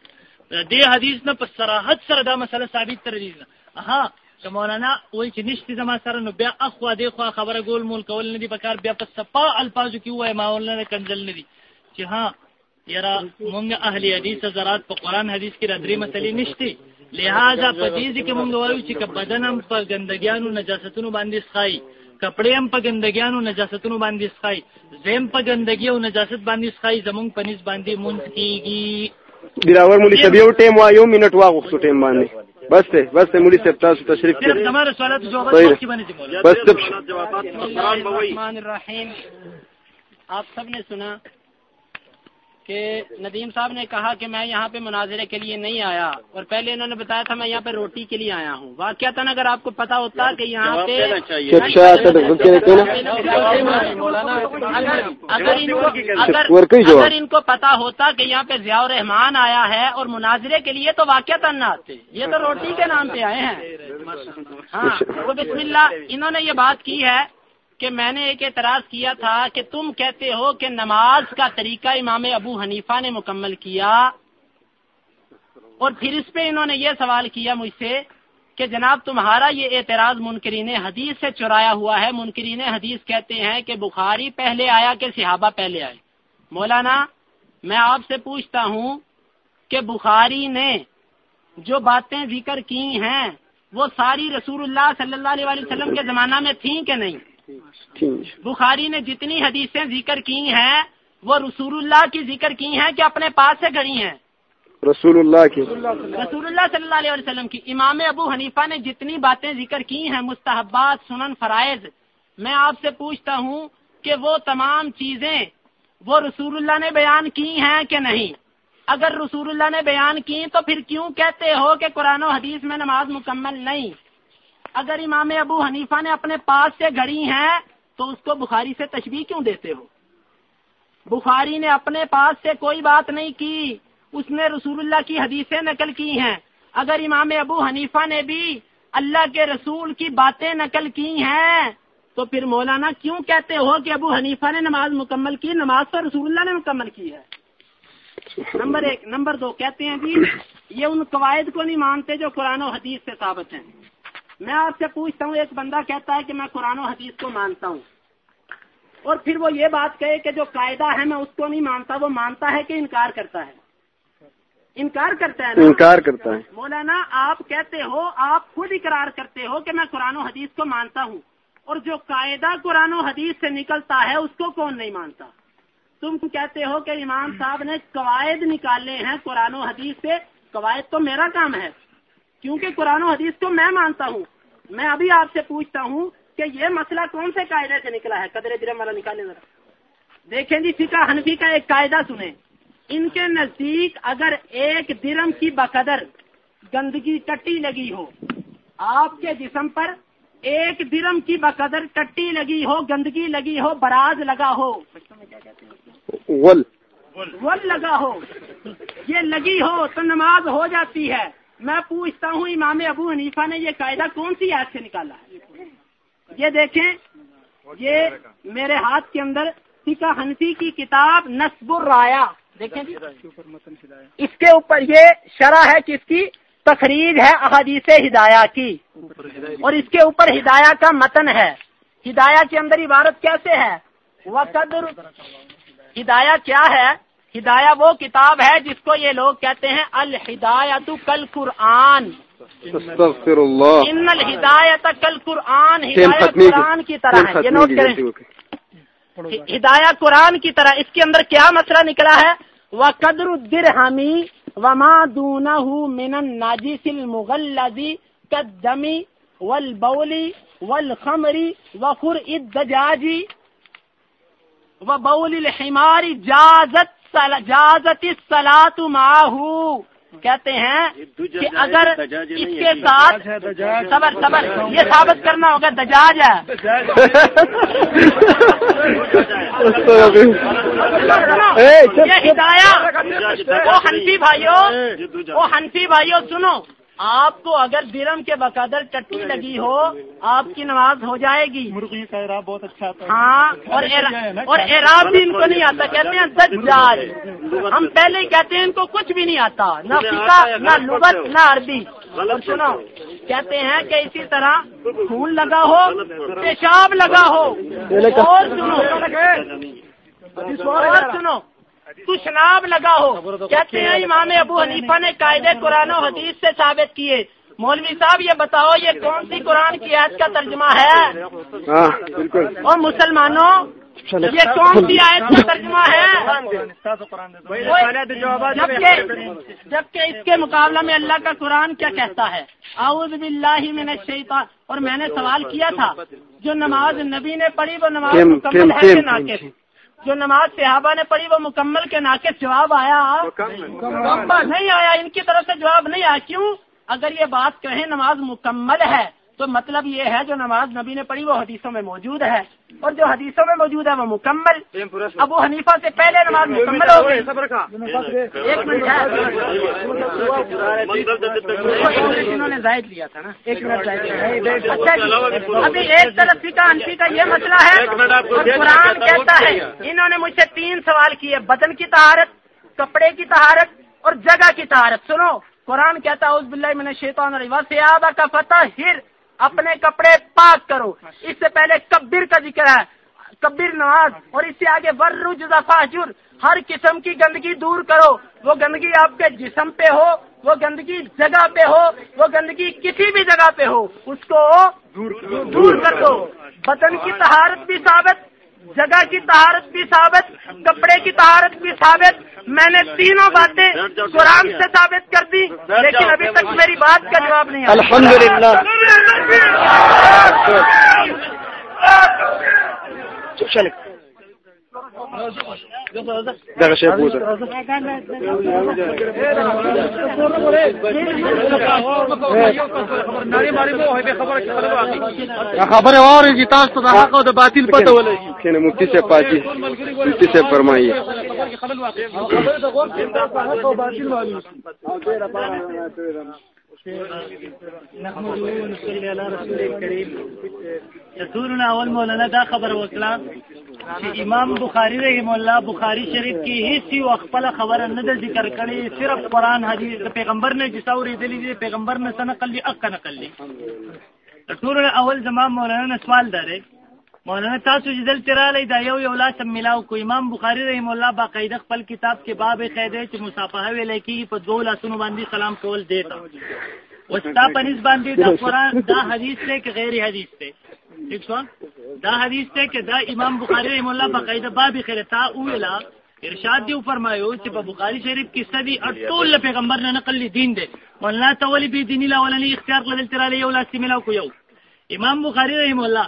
Speaker 5: د دې حدیث نه، په صراحت سره دا مسله ثابت تر دي اها، که مولانا وای چې نشته زما سره، نو بیا اخوا دی خو خبره ګول مول کول نه دي پکار بیا په صفا الفاظو کې وای مولانا کنزل نه دي. چې ها یرا مونږ اهل حدیث زرات په قران حدیث کې درې مسلې نشته لہذا دې کې مونږ وایو چې بدنم په ګندګیانو نجاستونو باندې ښایي کپڑے هم په ګندګیانو نجاستونو باندې ښایي زم په ګندګي او نجاست باندې ښایي زمونږ په نس باندې مونږ کیږي.
Speaker 4: دراور مولي صاحب یو ټیم وایو منټ واغوښتو ټیم باندې. بس ته بس ته مولي صاحب تاسو تشریف کړئ.
Speaker 5: تمہارے سوالات بنے تھے مولانا
Speaker 4: بس تب
Speaker 1: الرحمن الرحیم. آپ سب نے سنا کہ ندیم صاحب نے کہا کہ میں یہاں پہ مناظرے کے لیے نہیں آیا اور پہلے انہوں نے بتایا تھا میں یہاں پہ روٹی کے لیے آیا ہوں واقعات اگر آپ کو پتا ہوتا کہ یہاں پہ اگر اگر ان کو پتا ہوتا کہ یہاں پہ ضیاء الرحمان آیا ہے اور مناظرے کے لیے تو واقعات نہ آتے یہ تو روٹی کے نام پہ آئے ہیں ہاں وہ بسم اللہ انہوں نے یہ بات کی ہے کہ میں نے ایک اعتراض کیا تھا کہ تم کہتے ہو کہ نماز کا طریقہ امام ابو حنیفہ نے مکمل کیا۔ اور پھر اس پہ انہوں نے یہ سوال کیا مجھ سے کہ جناب تمہارا یہ اعتراض منکرین حدیث سے چرایا ہوا ہے۔ منکرین حدیث کہتے ہیں کہ بخاری پہلے آیا کہ صحابہ پہلے آئے۔ مولانا، میں آپ سے پوچھتا ہوں کہ بخاری نے جو باتیں ذکر کی ہیں وہ ساری رسول اللہ صلی اللہ علیہ وسلم کے زمانہ میں تھیں کہ نہیں؟ بخاری نے جتنی حدیثیں ذکر کی ہیں وہ رسول اللہ کی ذکر کی ہیں کہ اپنے پاس سے گھڑی ہیں؟
Speaker 4: رسول اللہ کی۔
Speaker 1: رسول اللہ صلی اللہ علیہ وسلم کی۔ امام ابو حنیفہ نے جتنی باتیں ذکر کی ہیں مستحبات سنن فرائض میں آپ سے پوچھتا ہوں کہ وہ تمام چیزیں وہ رسول اللہ نے بیان کی ہیں کہ نہیں؟ اگر رسول اللہ نے بیان کی تو پھر کیوں کہتے ہو کہ قرآن و حدیث میں نماز مکمل نہیں؟ اگر امام ابو حنیفہ نے اپنے پاس سے گھڑی ہیں تو اس کو بخاری سے تشبیح کیوں دیتے ہو؟ بخاری نے اپنے پاس سے کوئی بات نہیں کی، اس نے رسول اللہ کی حدیثیں نقل کی ہیں۔ اگر امام ابو حنیفہ نے بھی اللہ کے رسول کی باتیں نقل کی ہیں، تو پھر مولانا کیوں کہتے ہو کہ ابو حنیفہ نے نماز مکمل کی؟ نماز تو رسول اللہ نے مکمل کی ہے۔ نمبر ایک، نمبر دو، کہتے ہیں جی یہ ان قواعد کو نہیں مانتے جو قرآن و حدیث سے ثابت ہیں۔ میں آپ سے پوچھتا ہوں ایک بندہ کہتا ہے کہ میں قرآن و حدیث کو مانتا ہوں۔ اور پھر وہ یہ بات کہے کہ جو قاعدہ ہے میں اس کو نہیں مانتا وہ مانتا ہے کہ انکار کرتا ہے۔ انکار کرتا ہے نا؟
Speaker 4: انکار کرتا ہے۔
Speaker 1: مولانا آپ کہتے ہو آپ خود اقرار کرتے ہو کہ میں قرآن و حدیث کو مانتا ہوں۔ اور جو قاعدہ قرآن و حدیث سے نکلتا ہے اس کو کون نہیں مانتا؟ تم کہتے ہو کہ امام صاحب نے قواعد نکالے ہیں قرآن و حدیث سے۔ قواعد تو میرا کام ہے۔ کیونکہ قرآن و حدیث کو میں مانتا ہوں۔ میں ابھی آپ سے پوچھتا ہوں کہ یہ مسئلہ کون سے قاعدے سے نکلا ہے؟ قدر درم والا نکالے ذرا۔ دیکھیں جی فقہ حنفی کا ایک قاعدہ سنیں۔ ان کے نزدیک اگر ایک درم کی بقدر گندگی ٹٹی لگی ہو آپ کے جسم پر ایک درم کی بقدر ٹٹی لگی ہو گندگی لگی ہو براز لگا ہو
Speaker 4: ول
Speaker 1: لگا ہو یہ لگی ہو تو نماز ہو جاتی ہے۔ میں پوچھتا ہوں، امام ابو حنیفہ نے یہ قاعدہ کون سی یاد سے نکالا ہے؟ یہ دیکھیں، یہ میرے ہاتھ کے اندر فقہ حنفی کی کتاب نصب الرایا۔ دیکھیں جی۔ اس کے اوپر یہ شرح ہے کس کی؟ تخریج ہے احادیث ہدایہ کی۔ اور اس کے اوپر ہدایہ کا متن ہے۔ ہدایہ کے اندر عبارت کیسے ہے؟ وقدر ہدایہ کیا ہے؟ ہدایہ وہ کتاب ہے جس کو یہ لوگ کہتے ہیں الہدایت کل قرآن ان الہدایت کل قرآن ہدایت قرآن کی طرح ہے یہ نوٹ کریں۔ ہدایہ قرآن کی طرح اس کے اندر کیا مسئلہ نکلا ہے؟ وہ قدر الدرہمی وما دونہ من الناجس المغلظی کالدمی والبولی والخمری وخر الدجاجی وبول الحمار جازت جازت سلاۃ ماہو کہتے ہیں کہ اگر اس کے ساتھ صبر صبر یہ ثابت کرنا ہوگا دجاج ہے۔ یہ ہدایات وہ حنفی بھائیوں وہ حنفی بھائیوں سنو۔ آپ کو اگر درم کے بقدر چٹنی لگی ہو آپ کی نماز ہو جائے گی۔
Speaker 4: مرغی کا اعراب بہت اچھا
Speaker 1: ہاں اور اعراب- اور اعراب بھی ان کو نہیں آتا کہتے ہیں دجال ہم پہلے ہی کہتے ہیں ان کو کچھ بھی نہیں آتا نہ فقہ نہ لغت نہ عربی۔ سنو کہتے ہیں کہ اسی طرح خون لگا ہو پیشاب لگا ہو۔ اور سنو۔ اور سنو۔ کشناب لگا ہو۔ کہتے ہیں امام ابو حنیفہ نے قاعدے قرآن و حدیث سے ثابت کیے۔ مولوی صاحب یہ بتاؤ یہ کون سی قرآن کی آیت کا ترجمہ ہے؟
Speaker 7: ہاں
Speaker 1: اور مسلمانوں یہ کون سی آیت کا ترجمہ ہے؟ جبکہ اس کے مقابلہ میں اللہ کا قرآن کیا کہتا ہے۔ اعوذ باللہ من الشیطان۔ اور میں نے سوال کیا تھا جو نماز نبی نے پڑھی وہ نماز مکمل ہے کہ ناقص؟ جو نماز صحابہ نے پڑھی وہ مکمل کے ناقص جواب آیا۔ نہیں آیا ان کی طرف سے جواب نہیں آیا۔ کیوں؟ اگر یہ بات کہیں نماز مکمل ہے۔ تو مطلب یہ ہے جو نماز نبی نے پڑھی وہ حدیثوں میں موجود ہے اور جو حدیثوں میں موجود ہے وہ مکمل ابو حنیفہ سے پہلے نماز مکمل ہو گئی ایک منٹ ہے. انہوں نے زائد لیا تھا نا. ایک منٹ زائد اچھا جی. ابھی ایک طرف کا انفی کا یہ مسئلہ ہے اور قرآن کہتا ہے انہوں نے مجھ سے تین سوال کیے بدن کی طہارت کپڑے کی طہارت اور جگہ کی طہارت۔ سنو قرآن کہتا ہے عزب اللہ من الشیطان الرجیم سیابہ کا فتح ہر اپنے کپڑے پاک کرو۔ اس سے پہلے کبیر کا ذکر ہے۔ کبیر نواز اور اس سے آگے ورج فاجر ہر قسم کی گندگی دور کرو۔ وہ گندگی آپ کے جسم پہ ہو، وہ گندگی جگہ پہ ہو، وہ گندگی کسی بھی جگہ پہ ہو، اس کو دور کر دو بدن کی طہارت بھی ثابت جگہ کی طہارت بھی ثابت کپڑے کی طہارت بھی ثابت۔ میں نے تینوں باتیں قرآن سے ثابت کر دی لیکن ابھی تک میری بات کا جواب نہیں
Speaker 7: الحمد للہ دغه شی بوزه
Speaker 4: حق او د باطل پته ولګي.
Speaker 7: کینه مفتی سے پاجی مفتی سے فرمائیے
Speaker 5: رسولنا اول مولانا دا خبر وکړه چې امام بخاری رحم الله بخاری شریف کې هیڅ یو خپل خبره نه ده ذکر کړي صرف قران حدیث پیغمبر نه چې څوري دي پیغمبر نه سن نقل اق نقل رسولنا اول زمان مولانا سوال داره مولانا، تاسو چې دل تراله دا یو یو لاس ملاو کو. امام بخاری رحم الله باقاعده خپل کتاب کې باب قاعده چې مصافحه ویل کی په دوه لاسونو باندې سلام کول دیتا وستا پنځ باندې دا قران دا حدیث ته کې غیر حدیث ته ٹھیک شو؟ دا حدیث ته کې دا امام بخاری رحم الله باقاعده باب خیرتا اولا ارشاد دی فرمایو چې په بخاری شریف کې سدي ټول پیغمبر نه نقل دین دی. مولانا تولی بی دینی لا ولنی اختیار کړل تر یو لاس ملاو کو، یو. امام بخاری رحم الله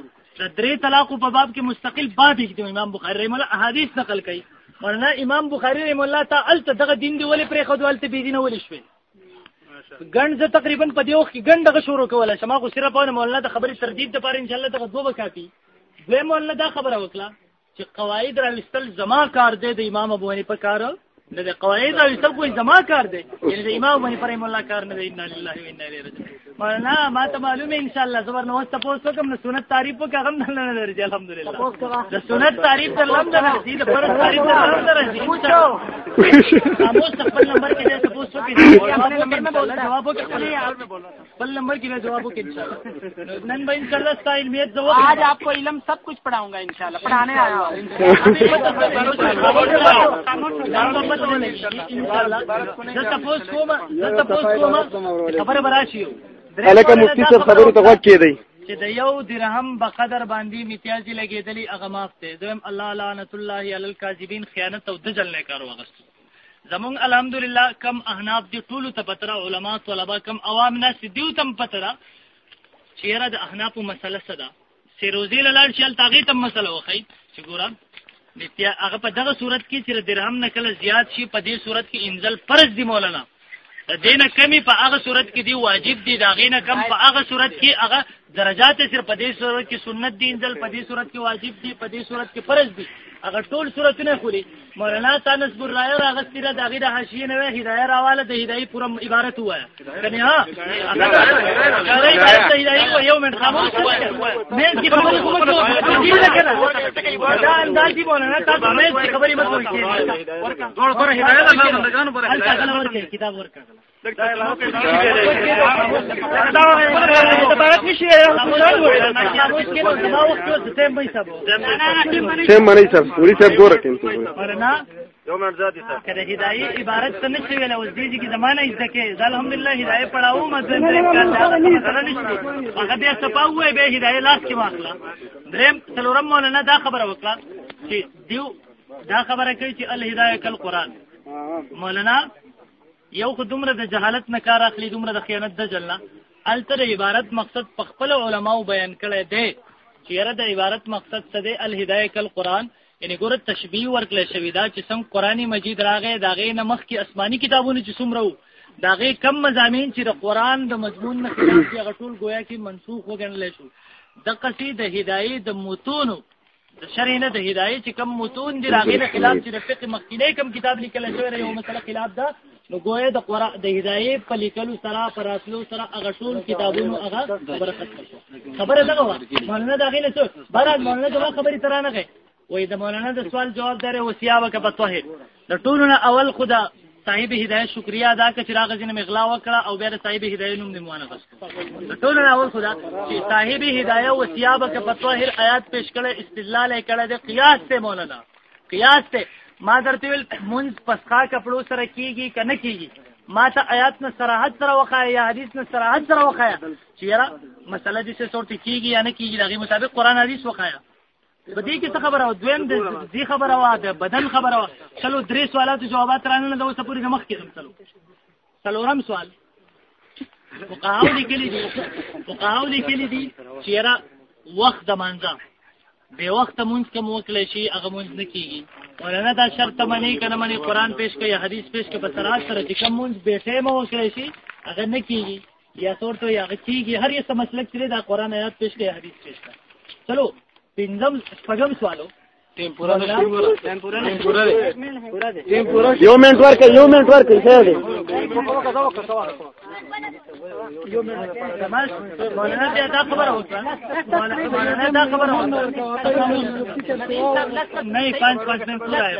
Speaker 5: درې طلاق په باب کې مستقل باب دی امام بخاری رحم الله احادیث نقل کړي. مولانا امام بخاری رحم الله تعالی دغه دین دی ولې پرې خو دولت بی دینه ولې شوي. ګڼ زه تقریباً په دې وخت کې ګڼ دغه شروع کوله شما خو صرف په مولانا د خبرې تردید لپاره ان شاء الله دغه دوه وکافي دوی مولانا دا خبره وکړه چې قواعد را وستل زما کار دی، د امام ابو حنیفه کار نه د قواعد را وستل کوئی زما کار دی. یعنی د امام ابو حنیفه رحم الله کار نه دی. ان لله و انا الیه راجعون. مولانا ما ته معلومه ان شاء الله زبر نو تاسو کوم سنت تعریف کو هغه نه نه درځي الحمدلله. د سنت تعریف تر لم نه درځي د فرض تعریف تر لم نه تاسو خپل نمبر کې تاسو کې <laughs> خپل نمبر کې جواب وکړئ ان شاء الله نن به ان شاء الله ستا علمیت زو
Speaker 1: آج آپ کو علم سب کچھ پڑھاؤں گا انشاءاللہ پڑھانے آیا
Speaker 5: خبر براشي
Speaker 7: الکه مفتی صاحب خبرو ته غوږ کېدی.
Speaker 5: چې د یو درهم بقدر باندې میتیازي لګېدلی هغه معاف دی. دویم الله لعنت الله علی الکاذبین خیانت او دجل نه کار وغست زمون الحمدلله کم احناف دي ټول ته پتره علما طلبه کم عوام ناس دیو تم پتره. چیرې د احناف مسله صدا سیروزی لاله شل تاغي تم مسله وخی چې ګورم هغه په دغه صورت کې چې درهم نه کله زیات شي په دې صورت کې انزل فرض دی مولانا. د دینه کمی په هغه صورت کې دی واجب دی دا غینه کم، په هغه صورت کې هغه درجات صرف په دې صورت کې سنت دی انزل په دې صورت کې واجب دی په دې صورت کې فرض دی۔ هغه ټول صورتونه خوري مولانا تانس بر رائے راغستی را داغی دا حاشیه نوے ہدایہ راواله د هدایي پورا عبارت ہوا ہے کني ها عبارت د هدایي کو یو منټ خاموش مې کی خبرې کوم څه دې نه کړه۔ دا انداز دی مولانا تاسو مې کی خبرې مت وکړئ ټول پر هدایت الله بندگانو پر هدایت کتاب ورکړه
Speaker 4: سیم منی صاحب پوری صاحب ټیم
Speaker 5: کله هدايه عبارت څه نشي ویل اوس دې کې زمانه یې ځکه الحمدلله هدايه پڑھاو مطلب دې کار نشي هغه بیا صفاوه به هدايه لاس کې واخلا دریم څلورم مولانا دا خبره وکړه چې دیو دا خبره کوي چې کل قران مولانا یو خو دومره د جهالت نه کار اخلي، دومره د خیانت د جلنا التر عبارت مقصد په خپل علماو بیان کړی دی. چې یره د عبارت مقصد څه دی؟ الهدايه کل قران یعنی ګوره تشبیه ورکړل شوی دا چې څنګه قرآنی مجید راغی دا غې نه مخ کې آسماني کتابونه چې څومره وو. دا غې کم مزامین چې د قرآن د مضمون نه خلاف دي، هغه ټول گویا کې منسوخ وګڼل شو. د قصې د هدایت د متونو. د شرع نه د هدایت چې کم متون دي راغې نه خلاف چې د فقه مخکینه کم کتاب لیکل شوی دی، یو مسله خلاف ده. نو گویا د قرآن د هدایت په لیکلو سره پر اصلو سره هغه ټول کتابونو هغه برکت شو خبره ده مولانا دا غې نه څه بارا مولانا دا خبره ترانه غي وې د مولانا د سوال جواب درې وسیابه که په طاهر د ټولو نه اول خدا صاحب هدایت شکریا ادا کړه چې راغ جن مغلا وکړه او بیا صاحب هدایت نوم دې موانه غوښته د اول خدا چې صاحب هدایت وسیابه که په طاهر آیات پیش کړه استدلال کړه د قیاس ته مولانا۔ قیاس ته ما درته ویل مونږ پسخا کپړو سره کیږي کنه کیږي. ما ته آیات نه، صراحت سره وخایا یا حدیث نه، صراحت سره وخایا چې یاره مسله دې څه صورت کیږي یا نه کیږي دغه مطابق قران حدیث وخایا په دې کې څه خبره او دویم د دې خبره وا د بدن خبره وا چلو درې سوالات جوابات رانه نه اوسه پوری مخ کې چلو څلورم سوال. فقهاو لیکلي دي، فقهاو لیکلي دي چې را وخت د منځه به وخت مونږ کوم وکړي شي، هغه مونږ نه کیږي. مولانا، دا شرط منی کنه منی قران پیش کوي حدیث پیش کوي په سرات سره چې کوم مونږ به ټیم وکړي شي، هغه نه کیږي. یا تور ته یا کیږي. هر یو مسلک چې دا قران آیات پیش کوي حدیث پیش کوي چلو، پنځم، شپږم سوالو.
Speaker 4: یو یو
Speaker 5: مولانا دا مولانا دا نہیں پانچ پانچ منٹ پورا ہے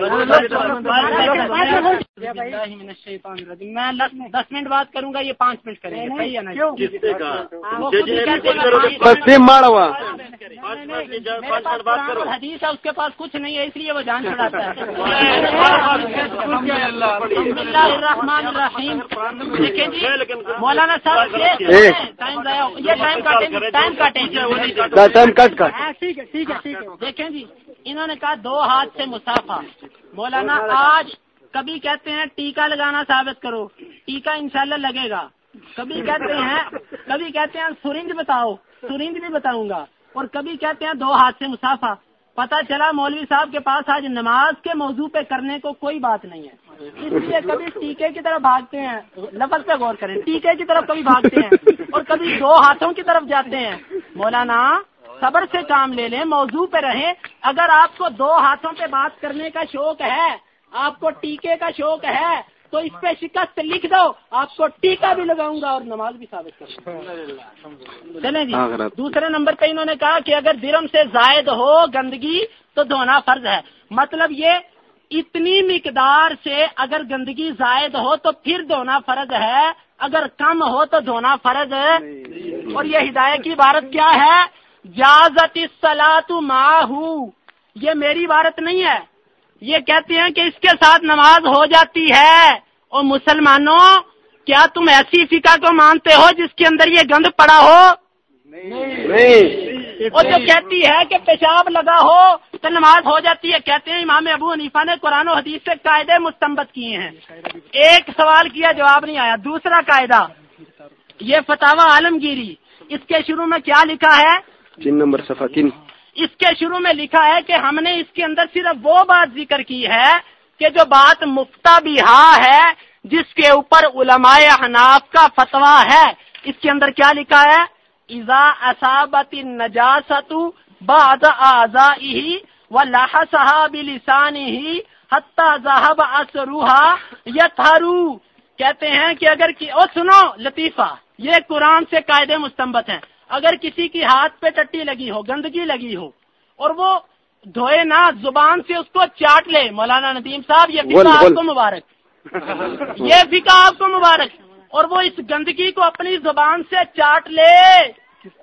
Speaker 1: میں دس منٹ بات کروں گا یہ پانچ منٹ کریں گے صحیح ہے نا حدیث ہے اس کے پاس کچھ نہیں ہے اس لیے وہ جان چھڑاتا ہے۔ الرحمن الرحیم دیکھیں جی مولانا صاحب ٹائم یہ ٹائم کاٹیں ٹائم کاٹیں
Speaker 4: ٹائم کٹ کر
Speaker 1: ٹھیک ہے ٹھیک ہے ٹھیک ہے۔ دیکھیں جی انہوں نے کہا دو ہاتھ سے مسافہ مولانا آج کبھی کہتے ہیں ٹیکا لگانا ثابت کرو ٹیکا انشاءاللہ لگے گا۔ کبھی کہتے ہیں کبھی کہتے ہیں سرنج بتاؤ سرنج بھی بتاؤں گا۔ اور کبھی کہتے ہیں دو ہاتھ سے مسافہ پتا چلا مولوی صاحب کے پاس آج نماز کے موضوع پہ کرنے کو کوئی بات نہیں ہے۔ اس لیے کبھی ٹیکے کی طرف بھاگتے ہیں۔ لفظ پہ غور کریں۔ ٹیکے کی طرف کبھی بھاگتے ہیں اور کبھی دو ہاتھوں کی طرف جاتے ہیں۔ مولانا، صبر سے کام لے لیں، موضوع پہ رہیں۔ اگر آپ کو دو ہاتھوں پہ بات کرنے کا شوق ہے، آپ کو ٹیکے کا شوق ہے تو اس پہ شکست لکھ دو آپ کو ٹیکا بھی لگاؤں گا اور نماز بھی ثابت کروں چلیں جی دوسرے نمبر پہ انہوں نے کہا کہ اگر درم سے زائد ہو گندگی تو دھونا فرض ہے۔ مطلب یہ اتنی مقدار سے اگر گندگی زائد ہو تو پھر دھونا فرض ہے۔ اگر کم ہو تو دھونا فرض ہے۔ اور یہ ہدایت کی عبارت کیا ہے؟ جازت سلاۃ ماہو۔ یہ میری عبارت نہیں ہے۔ یہ کہتے ہیں کہ اس کے ساتھ نماز ہو جاتی ہے۔ اور مسلمانوں کیا تم ایسی فقہ کو مانتے ہو جس کے اندر یہ گند پڑا ہو؟ اور جو کہتی ہے کہ پیشاب لگا ہو تو نماز ہو جاتی ہے۔ کہتے ہیں امام ابو حنیفہ نے قرآن و حدیث سے قاعدے مستمت کیے ہیں۔ ایک سوال کیا جواب نہیں آیا۔ دوسرا قاعدہ یہ فتح عالمگیری اس کے شروع میں کیا لکھا ہے؟
Speaker 4: تین نمبر صفحہ تین۔
Speaker 1: اس کے شروع میں لکھا ہے کہ ہم نے اس کے اندر صرف وہ بات ذکر کی ہے کہ جو بات مفتا بھی ہے، جس کے اوپر علماء حناف کا فتوا ہے۔ اس کے اندر کیا لکھا ہے؟ ایزا اصابت نجاست بعد آزائی و لاہ صاحب لسانی ہی حتیٰ ذہب اثروہا یتھرو کہتے ہیں کہ اگر کی او سنو لطیفہ، یہ قرآن سے قاعدے مستمت ہیں۔ اگر کسی کی ہاتھ پہ ٹٹی لگی ہو گندگی لگی ہو اور وہ دھوئے نہ زبان سے اس کو چاٹ لے مولانا ندیم صاحب یہ فکا آپ کو مبارک۔ یہ فکا آپ کو مبارک۔ اور وہ اس گندگی کو اپنی زبان سے چاٹ لے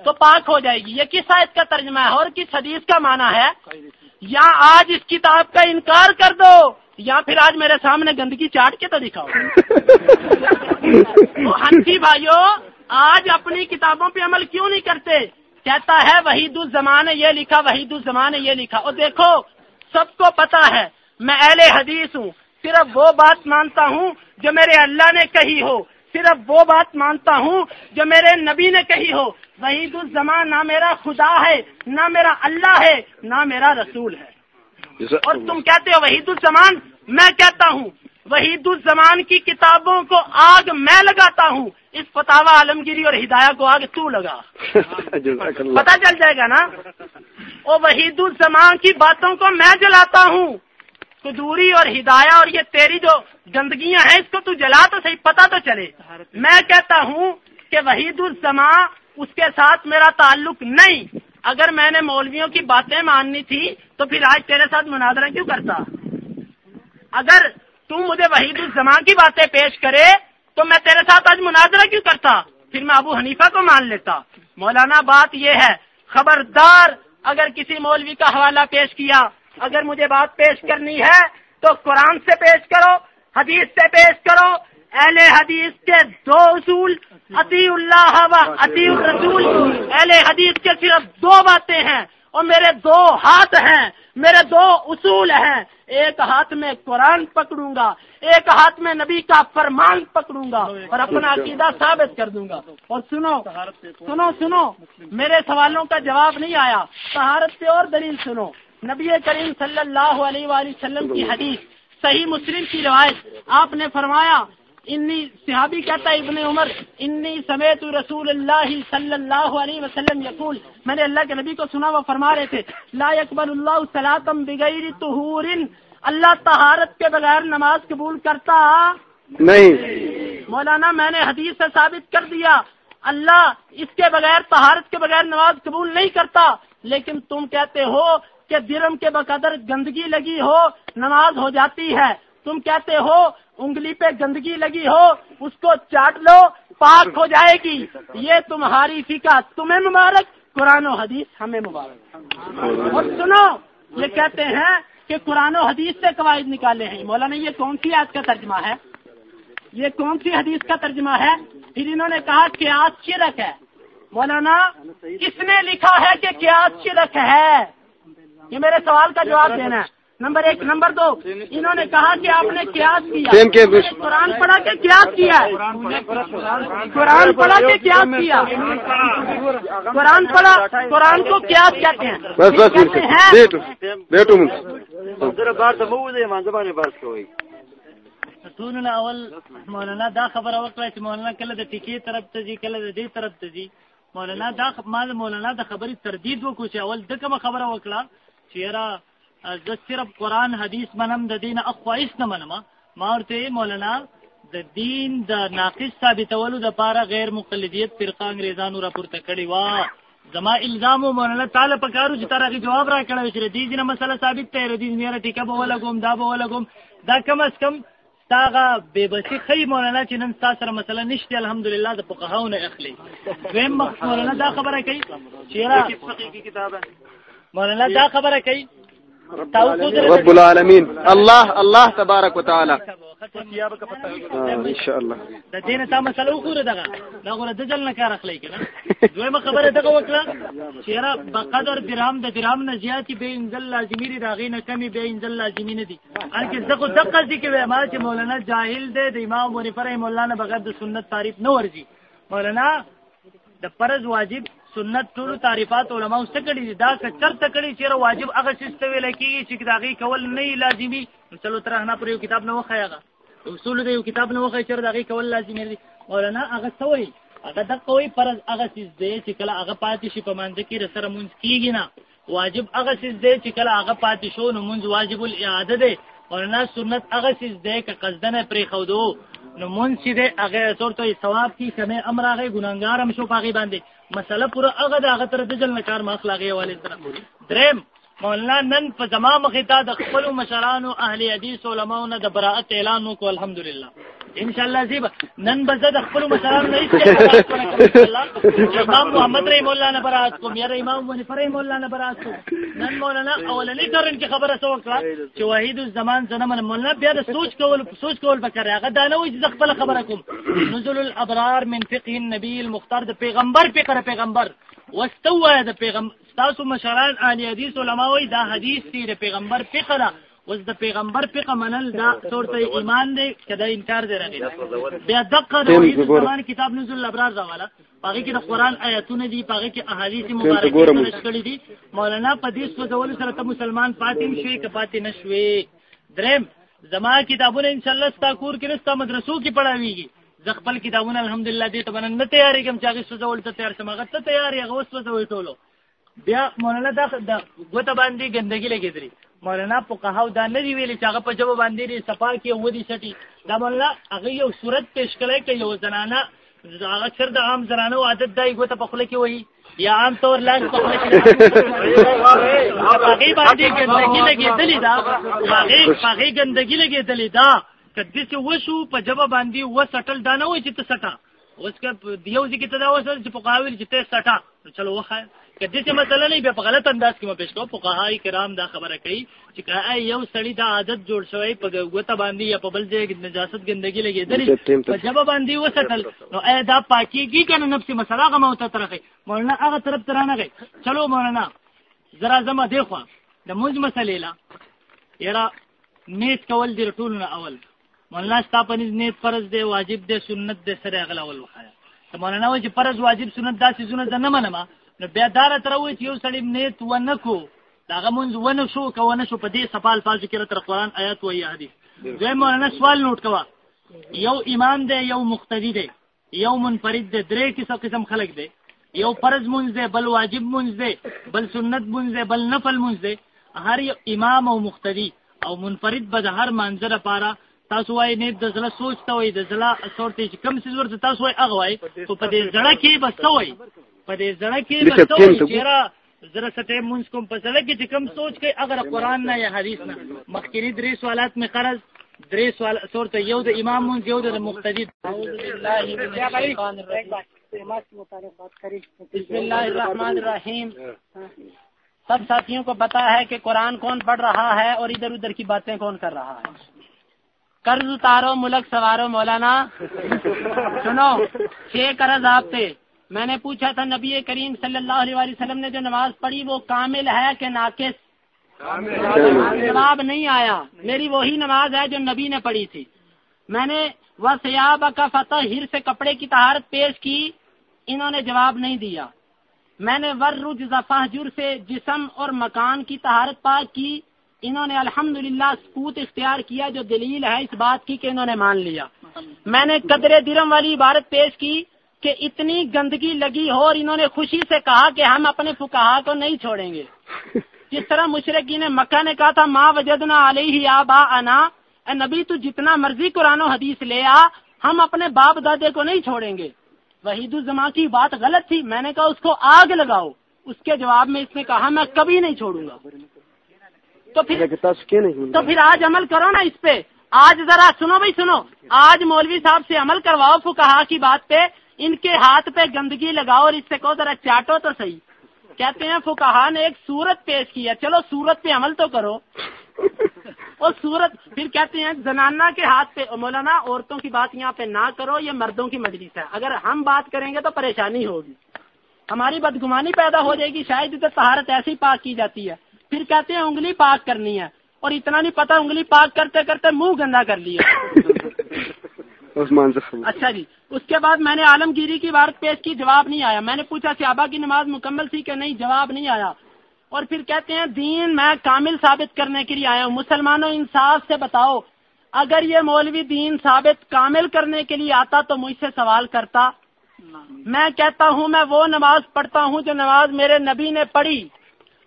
Speaker 1: تو پاک ہو جائے گی۔ یہ کس آیت کا ترجمہ ہے اور کس حدیث کا معنی ہے؟ یا آج اس کتاب کا انکار کر دو یا پھر آج میرے سامنے گندگی چاٹ کے تو دکھاؤ۔ <laughs> ہنسی بھائیو آج اپنی کتابوں پہ عمل کیوں نہیں کرتے؟ کہتا ہے وحید الزمان نے یہ لکھا وحید الزمان نے یہ لکھا۔ اور دیکھو سب کو پتا ہے میں اہل حدیث ہوں۔ صرف وہ بات مانتا ہوں جو میرے اللہ نے کہی ہو۔ صرف وہ بات مانتا ہوں جو میرے نبی نے کہی ہو۔ وحید الزمان نہ میرا خدا ہے نہ میرا اللہ ہے نہ میرا رسول ہے۔ اور تم کہتے ہو وحید الزمان میں کہتا ہوں وحید الزمان کی کتابوں کو آگ میں لگاتا ہوں۔ اس فتوا عالمگیری اور ہدایہ کو آگ تو لگا؟ <laughs> پتا چل جائے گا نا؟ وہ وحید الزمان کی باتوں کو میں جلاتا ہوں۔ قدوری اور ہدایہ اور یہ تیری جو گندگیاں ہیں اس کو تو جلا تو صحیح پتا تو چلے۔ میں کہتا ہوں کہ وحید الزمان اس کے ساتھ میرا تعلق نہیں۔ اگر میں نے مولویوں کی باتیں ماننی تھی تو پھر آج تیرے ساتھ مناظرہ کیوں کرتا؟ اگر تم مجھے وحید الزمان کی باتیں پیش کرے تو میں تیرے ساتھ آج مناظرہ کیوں کرتا؟ پھر میں ابو حنیفہ کو مان لیتا۔ مولانا، بات یہ ہے، خبردار، اگر کسی مولوی کا حوالہ پیش کیا، اگر مجھے بات پیش کرنی ہے، تو قرآن سے پیش کرو، حدیث سے پیش کرو۔ اہل حدیث کے دو اصول عطی اللہ و عطی الرسول۔ اہل حدیث کے صرف دو باتیں ہیں، اور میرے دو ہاتھ ہیں، میرے دو اصول ہیں۔ ایک ہاتھ میں قرآن پکڑوں گا، ایک ہاتھ میں نبی کا فرمان پکڑوں گا اور اپنا عقیدہ ثابت کر دوں گا۔ اور سنو سنو سنو، میرے سوالوں کا جواب نہیں آیا۔ سہارت سے اور دلیل سنو۔ نبی کریم صلی اللہ علیہ وآلہ وسلم کی حدیث، صحیح مسلم کی روایت، آپ نے فرمایا انی صحابی کہتا ہے ابن عمر انی سمیت رسول اللہ صلی اللہ علیہ وسلم یقول میں نے اللہ کے نبی کو سنا وہ فرما رہے تھے لا يقبل اللہ صلاتم بغیر طہور اللہ طہارت کے بغیر نماز قبول کرتا۔
Speaker 4: نہیں۔
Speaker 1: مولانا میں نے حدیث سے ثابت کر دیا اللہ اس کے بغیر طہارت کے بغیر نماز قبول نہیں کرتا۔ لیکن تم کہتے ہو کہ درم کے بقدر گندگی لگی ہو نماز ہو جاتی ہے۔ تم کہتے ہو انگلی پہ گندگی لگی ہو، اس کو چاٹ لو، پاک ہو جائے گی۔ یہ تمہاری فکا تمہیں مبارک، قرآن و حدیث ہمیں مبارک۔ اور سنو، یہ کہتے ہیں کہ قرآن و حدیث سے قواعد نکالے ہیں۔ مولانا، یہ کون سی آج کا ترجمہ ہے؟ یہ کون سی حدیث کا ترجمہ ہے؟ پھر انہوں نے کہا کہ آج شرک ہے۔ مولانا، کس نے لکھا ہے کہ کیا شرک ہے؟ یہ میرے سوال کا جواب دینا ہے۔ نمبر ایک. نمبر دو. انہوں نے کہا کہ آپ نے کیا. قرآن پڑھا کے کیا کیا قرآن پڑھا کے کیا کیا. قرآن پڑھا قرآن کو کیا کہتے ہیں.
Speaker 5: اول مولانا دا خبر وکړه چې مولانا کله د ټیکې طرف ته ځي کله د دې طرف ته ځي مولانا دا ما مولانا د خبرې تردید وکړو چې اول د کوم خبره وکړه چې را زه صرف قرآن حدیث منم د دین اخوایس نه منم. ما ورته مولانا د دین د ناقص ثابتولو د پاره غیر مقلدیت فرقه انګریزانو راپورته کړی وا. زما الزام مولانا تعالی په کارو چې ترغه جواب را کړی چې دې دینه مسله ثابت ته ردی میرا ټیکه به ولا کوم دا به ولا کوم دا کم اس کم تاغه به بسی خی مولانا چې نن تاسو سره مسله نشته الحمدلله د فقهاو نه اخلي. ویم مولانا دا خبره کوي چې را مولانا دا خبره کوي
Speaker 4: رب العالمین. الله الله تبارک وتعالى ان شاء الله
Speaker 5: د دین ته مسله وګوره دغه. دا غره د جل نه کار اخلي کنه دویمه خبره دغه وکړه چې را بقدر درهم د درهم نه زیاتی به انزل لازمی دی داغې نه کمی به انزل لازمی نه دغه دغه دي کې ما چې مولانا جاهل دی د امام مولانا بغیر د سنت تعریف نه ورزي مولانا د فرض واجب سنت ټول تعریفات علما څه کړي دي. دا کچر ته کړي چې واجب هغه څه ته ویل کېږي چې داغي کول نه لازمي. چلو تر نه پر یو کتاب نه وخایغه اصول دی یو کتاب نه وخای چې داغي کول لازمي دي. مولانا، هغه سوې هغه د کوئی فرض هغه څه دی چې کله هغه پاتې شي په مانځ کې سره مونږ کیږي نه. واجب هغه څه دی چې کله هغه پاتې شو، نو مونږ واجب الاعاده دی. مولانا، سنت هغه څه دی چې قصدنه پرې خودو نو مون چې دې هغه صورت ثواب کی کمه امر هغه ګناګار هم شو پاغي باندې. مسله پورا هغه د هغه تر د جل کار مخلاغه والے سره درم مولانا نن په زما مخه د خپل مشرانو اهل حدیث علماء نه د براءت اعلان وکړ الحمدلله ان شاء الله زیب نن بزد خپل مشران نه امام محمد رحم الله نه برات کوم یا امام منیفر رحم الله نه برات کوم نن مولانا اولنی کرن کې خبره سو کړه چې وحید الزمان زنه مولانا، بیا د سوچ کول سوچ کول بکره هغه دا نه وي چې خپل خبره کوم نزول الابرار من فقه النبي المختار د پیغمبر فقره پیغمبر. واستوى د پیغمبر تاسو مشران اهل حدیث علماء وي دا حدیث دی د پیغمبر فقره اوس د پیغمبر فقه منل دا صورت ایمان دی کدا انکار دی راغی بیا دقه د زمان کتاب نزول الابرار دا والا. پاګه کې د قران آیاتونه دي پاګه کې احادیث مبارکه نشکړي دي. مولانا پدیس په ډول سره ته مسلمان فاطم شوي ک پاتې نشوي درم زما کتابونه ان شاء الله ستا کور کې نستا مدرسو کې پڑھاويږي ز خپل کتابونه الحمدلله دې ته بنن نه تیاری کوم چې هغه څه ډول ته تیار شمه غته تیاری هغه وسو ته ټولو. بیا مولانا دا د غوته باندې ګندګي لګیدري مولانا په قهاو دا نه دی ویلي چې هغه په جواب باندې دی صفا کې ودی سټي. دا مولانا هغه یو صورت پیش کړی کې یو زنانه، هغه چر د عام زنانه عادت دی، ګوته په خله کې وایي یا عام طور لاس په خله کې هغه باندې ګندګي لګېدلې دا هغه هغه ګندګي لګېدلې دا کدی چې وشو، په جواب باندې وسټل، دا نه وای چې ته سټا اوس که دیو ځکه ته دا وسل چې په قاویل چې ته سټا چلو وخه کدی چې مسله نه بیا په غلط انداز کې مو پېښ کوم. فقهای کرام دا خبره کوي چې کای یو سړی دا عادت جوړ شوی په غوته باندې یا په بل ځای کې نجاست ګندګي لګېدل په جواب باندې وسټل نو اې دا پاکيږي کنه نفسي مسله غو ته ترخه مولانا هغه طرف ترانه غي چلو مولانا زرا زما دی خو د موږ مسلې لا. یرا نیت کول دی ټول نه اول. مولانا ستا په نیت فرض دی واجب دی سنت دی سره اغلا اول وخایا مولانا و چې فرض واجب سنت داسې سنت نه منما نو بیا دار تر وې چې یو سړی نیت و نکو داغه مونږ ونه شو کو ونه شو په دې سفال فاز کې تر قرآن آیات وایي حدیث. زه مولانا سوال نوٹ کوا یو امام دی یو مقتدی دی. یو منفرد دی. درې کیسه قسم خلق دی. یو فرض مونږ دی بل واجب مونږ دی بل سنت مونږ دی بل نفل مونږ دی. هر یو امام او مقتدی او منفرد به هر منظر لپاره تاسو وای نه د زړه سوچ ته وای د زړه سورته کم څه ورته تاسو وای هغه وای په دې زړه کې بس وای په دې زړه کې بس چیرې زره مونږ کوم په زړه کې چې کم سوچ کوي اگر قران نه یا حدیث نه. مخکینی درې سوالات می قرض درې سوال سورته یو د امام مونږ یو د مقتدی.
Speaker 1: بسم اللہ الرحمن الرحیم. سب ساتھیوں کو پتا ہے کہ قرآن کون پڑھ رہا ہے اور ادھر ادھر کی باتیں کون کر رہا ہے۔ قرض اتارو ملک سوارو مولانا۔ سنو چھ قرض آپ سے میں نے پوچھا تھا نبی کریم صلی اللہ علیہ وسلم نے جو نماز پڑھی وہ کامل ہے کہ ناقص؟ جواب نہیں آیا۔ میری وہی نماز ہے جو نبی نے پڑھی تھی۔ میں نے وہ سیاب کا فتح ہر سے کپڑے کی تہارت پیش کی انہوں نے جواب نہیں دیا۔ میں نے ور رج جر سے جسم اور مکان کی تہارت پاک کی انہوں نے الحمدللہ سکوت اختیار کیا جو دلیل ہے اس بات کی کہ انہوں نے مان لیا۔ میں نے قدر درم والی عبارت پیش کی کہ اتنی گندگی لگی ہو اور انہوں نے خوشی سے کہا کہ ہم اپنے فکاہ کو نہیں چھوڑیں گے۔ <laughs> جس طرح مشرقی نے مکہ نے کہا تھا ماں وجدنا علیہ آبا انا اے نبی تو جتنا مرضی قرآن و حدیث لے آ ہم اپنے باپ دادے کو نہیں چھوڑیں گے۔ وحید الزما کی بات غلط تھی۔ میں نے کہا اس کو آگ لگاؤ اس کے جواب میں اس نے کہا میں کبھی نہیں چھوڑوں گا تو پھر تو پھر آج عمل کرو نا اس پہ۔ آج ذرا سنو بھائی سنو۔ آج مولوی صاحب سے عمل کرواؤ فکہ کی بات پہ۔ ان کے ہاتھ پہ گندگی لگاؤ اور اس سے کہو ذرا چاٹو تو صحیح۔ کہتے ہیں فکہ نے ایک سورت پیش کیا چلو سورت پہ عمل تو کرو۔ اور سورت پھر کہتے ہیں زنانہ کے ہاتھ پہ مولانا عورتوں کی بات یہاں پہ نہ کرو یہ مردوں کی مجلس ہے۔ اگر ہم بات کریں گے تو پریشانی ہوگی۔ ہماری بدگمانی پیدا ہو جائے گی۔ شاید ادھر تہارت ایسی پاک کی جاتی ہے۔ پھر کہتے ہیں انگلی پاک کرنی ہے۔ اور اتنا نہیں پتا انگلی پاک کرتے کرتے منہ گندا کر لیا۔ اچھا جی۔ اس کے بعد میں نے عالمگیری کی عبارت پیش کی، جواب نہیں آیا۔ میں نے پوچھا، صحابہ کی نماز مکمل تھی کہ نہیں؟ جواب نہیں آیا۔ اور پھر کہتے ہیں، دین میں کامل ثابت کرنے کے لیے آیا ہوں۔ مسلمانوں، انصاف سے بتاؤ، اگر یہ مولوی دین ثابت کامل کرنے کے لیے آتا تو مجھ سے سوال کرتا۔ میں کہتا ہوں، میں وہ نماز پڑھتا ہوں جو نماز میرے نبی نے پڑھی۔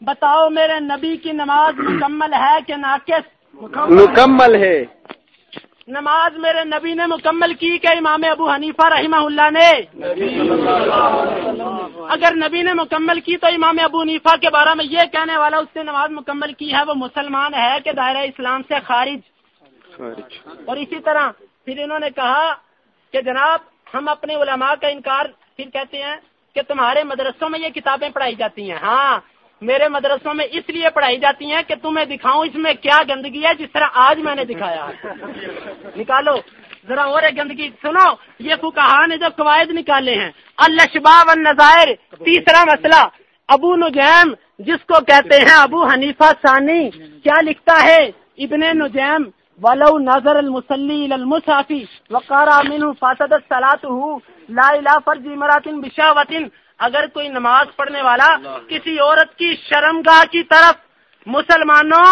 Speaker 1: بتاؤ، میرے نبی کی نماز مکمل ہے کہ ناقص؟
Speaker 4: مکمل ہے۔
Speaker 1: نماز میرے نبی نے مکمل کی کہ امام ابو حنیفہ رحمہ اللہ نے۔ اگر نبی نے مکمل کی تو امام ابو حنیفہ کے بارے میں یہ کہنے والا اس نے نماز مکمل کی ہے وہ مسلمان ہے کہ دائرہ اسلام سے خارج۔ اور اسی طرح پھر انہوں نے کہا کہ جناب ہم اپنے علماء کا انکار پھر کہتے ہیں کہ تمہارے مدرسوں میں یہ کتابیں پڑھائی جاتی ہیں۔ ہاں میرے مدرسوں میں اس لیے پڑھائی جاتی ہیں کہ تمہیں دکھاؤں اس میں کیا گندگی ہے جس طرح آج میں نے دکھایا نکالو، ذرا اور گندگی سنو۔ یہ فکہ نے جب قواعد نکالے ہیں۔ الشباب النظائر تیسرا مسئلہ۔ ابو نجیم، جس کو کہتے ہیں ابو حنیفہ ثانی، کیا لکھتا ہے؟ ابن نجیم، ولو نظر المسلی المصافی وقار امین فاسد سلاط لا الہ فرجی مراتن بشاوتن۔ اگر کوئی نماز پڑھنے والا کسی عورت کی شرمگاہ کی طرف مسلمانوں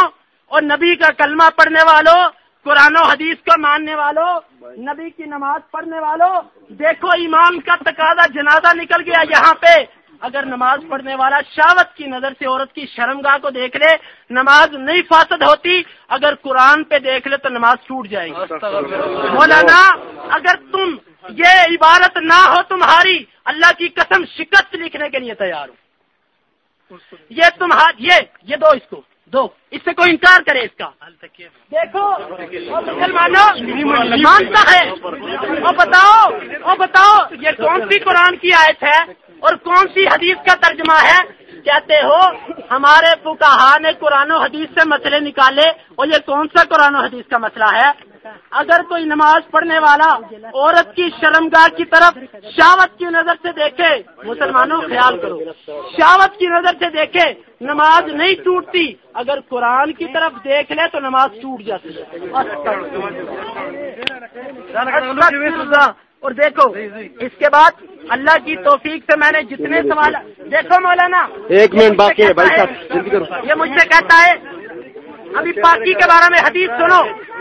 Speaker 1: اور نبی کا کلمہ پڑھنے والوں قرآن و حدیث کو ماننے والوں نبی کی نماز پڑھنے والوں دیکھو امام کا تقاضا جنازہ نکل گیا یہاں پہ۔ اگر نماز پڑھنے والا شاوت کی نظر سے عورت کی شرمگاہ کو دیکھ لے نماز نہیں فاسد ہوتی۔ اگر قرآن پہ دیکھ لے تو نماز ٹوٹ جائے گی۔ مولانا اگر تم یہ عبارت نہ ہو تمہاری، اللہ کی قسم شکست لکھنے کے لیے تیار ہو یہ تمہار، یہ یہ دو اس کو، دو۔ اس سے کوئی انکار کرے اس کا۔ دیکھو مسلمانوں، مانتا ہے۔ وہ بتاؤ وہ بتاؤ، یہ کون سی قرآن کی آیت ہے؟ اور کون سی حدیث کا ترجمہ ہے؟ کہتے ہو، ہمارے فکہ نے قرآن و حدیث سے مسئلے نکالے، اور یہ کون سا قرآن و حدیث کا مسئلہ ہے؟ اگر کوئی نماز پڑھنے والا عورت کی شرمگاہ کی طرف شاوت کی نظر سے دیکھے مسلمانوں خیال کرو شاوت کی نظر سے دیکھے نماز نہیں ٹوٹتی۔ اگر قرآن کی طرف دیکھ لے تو نماز ٹوٹ جاتی اور دیکھو اس کے بعد اللہ کی توفیق سے میں نے جتنے سوال دیکھو مولانا
Speaker 4: ایک منٹ باقی ہے بھائی صاحب
Speaker 1: یہ مجھ سے کہتا ہے ابھی پاکی کے بارے میں حدیث سنو۔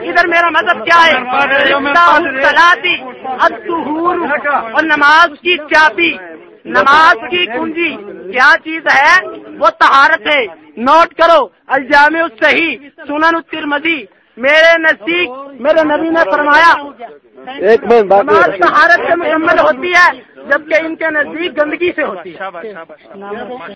Speaker 1: ادھر میرا مذہب کیا ہے؟ اور نماز کی چابی نماز کی کنجی۔ کیا چیز ہے؟ وہ تہارت ہے۔ نوٹ کرو الجام صحیح سنن الترمذی۔ میرے نزدیک میرے نبی نے فرمایا
Speaker 4: ایک منٹ باقی
Speaker 1: نماز
Speaker 4: ہے۔
Speaker 1: طہارت سے مکمل ہوتی ہے جبکہ ان کے نزدیک گندگی سے ہوتی ہے۔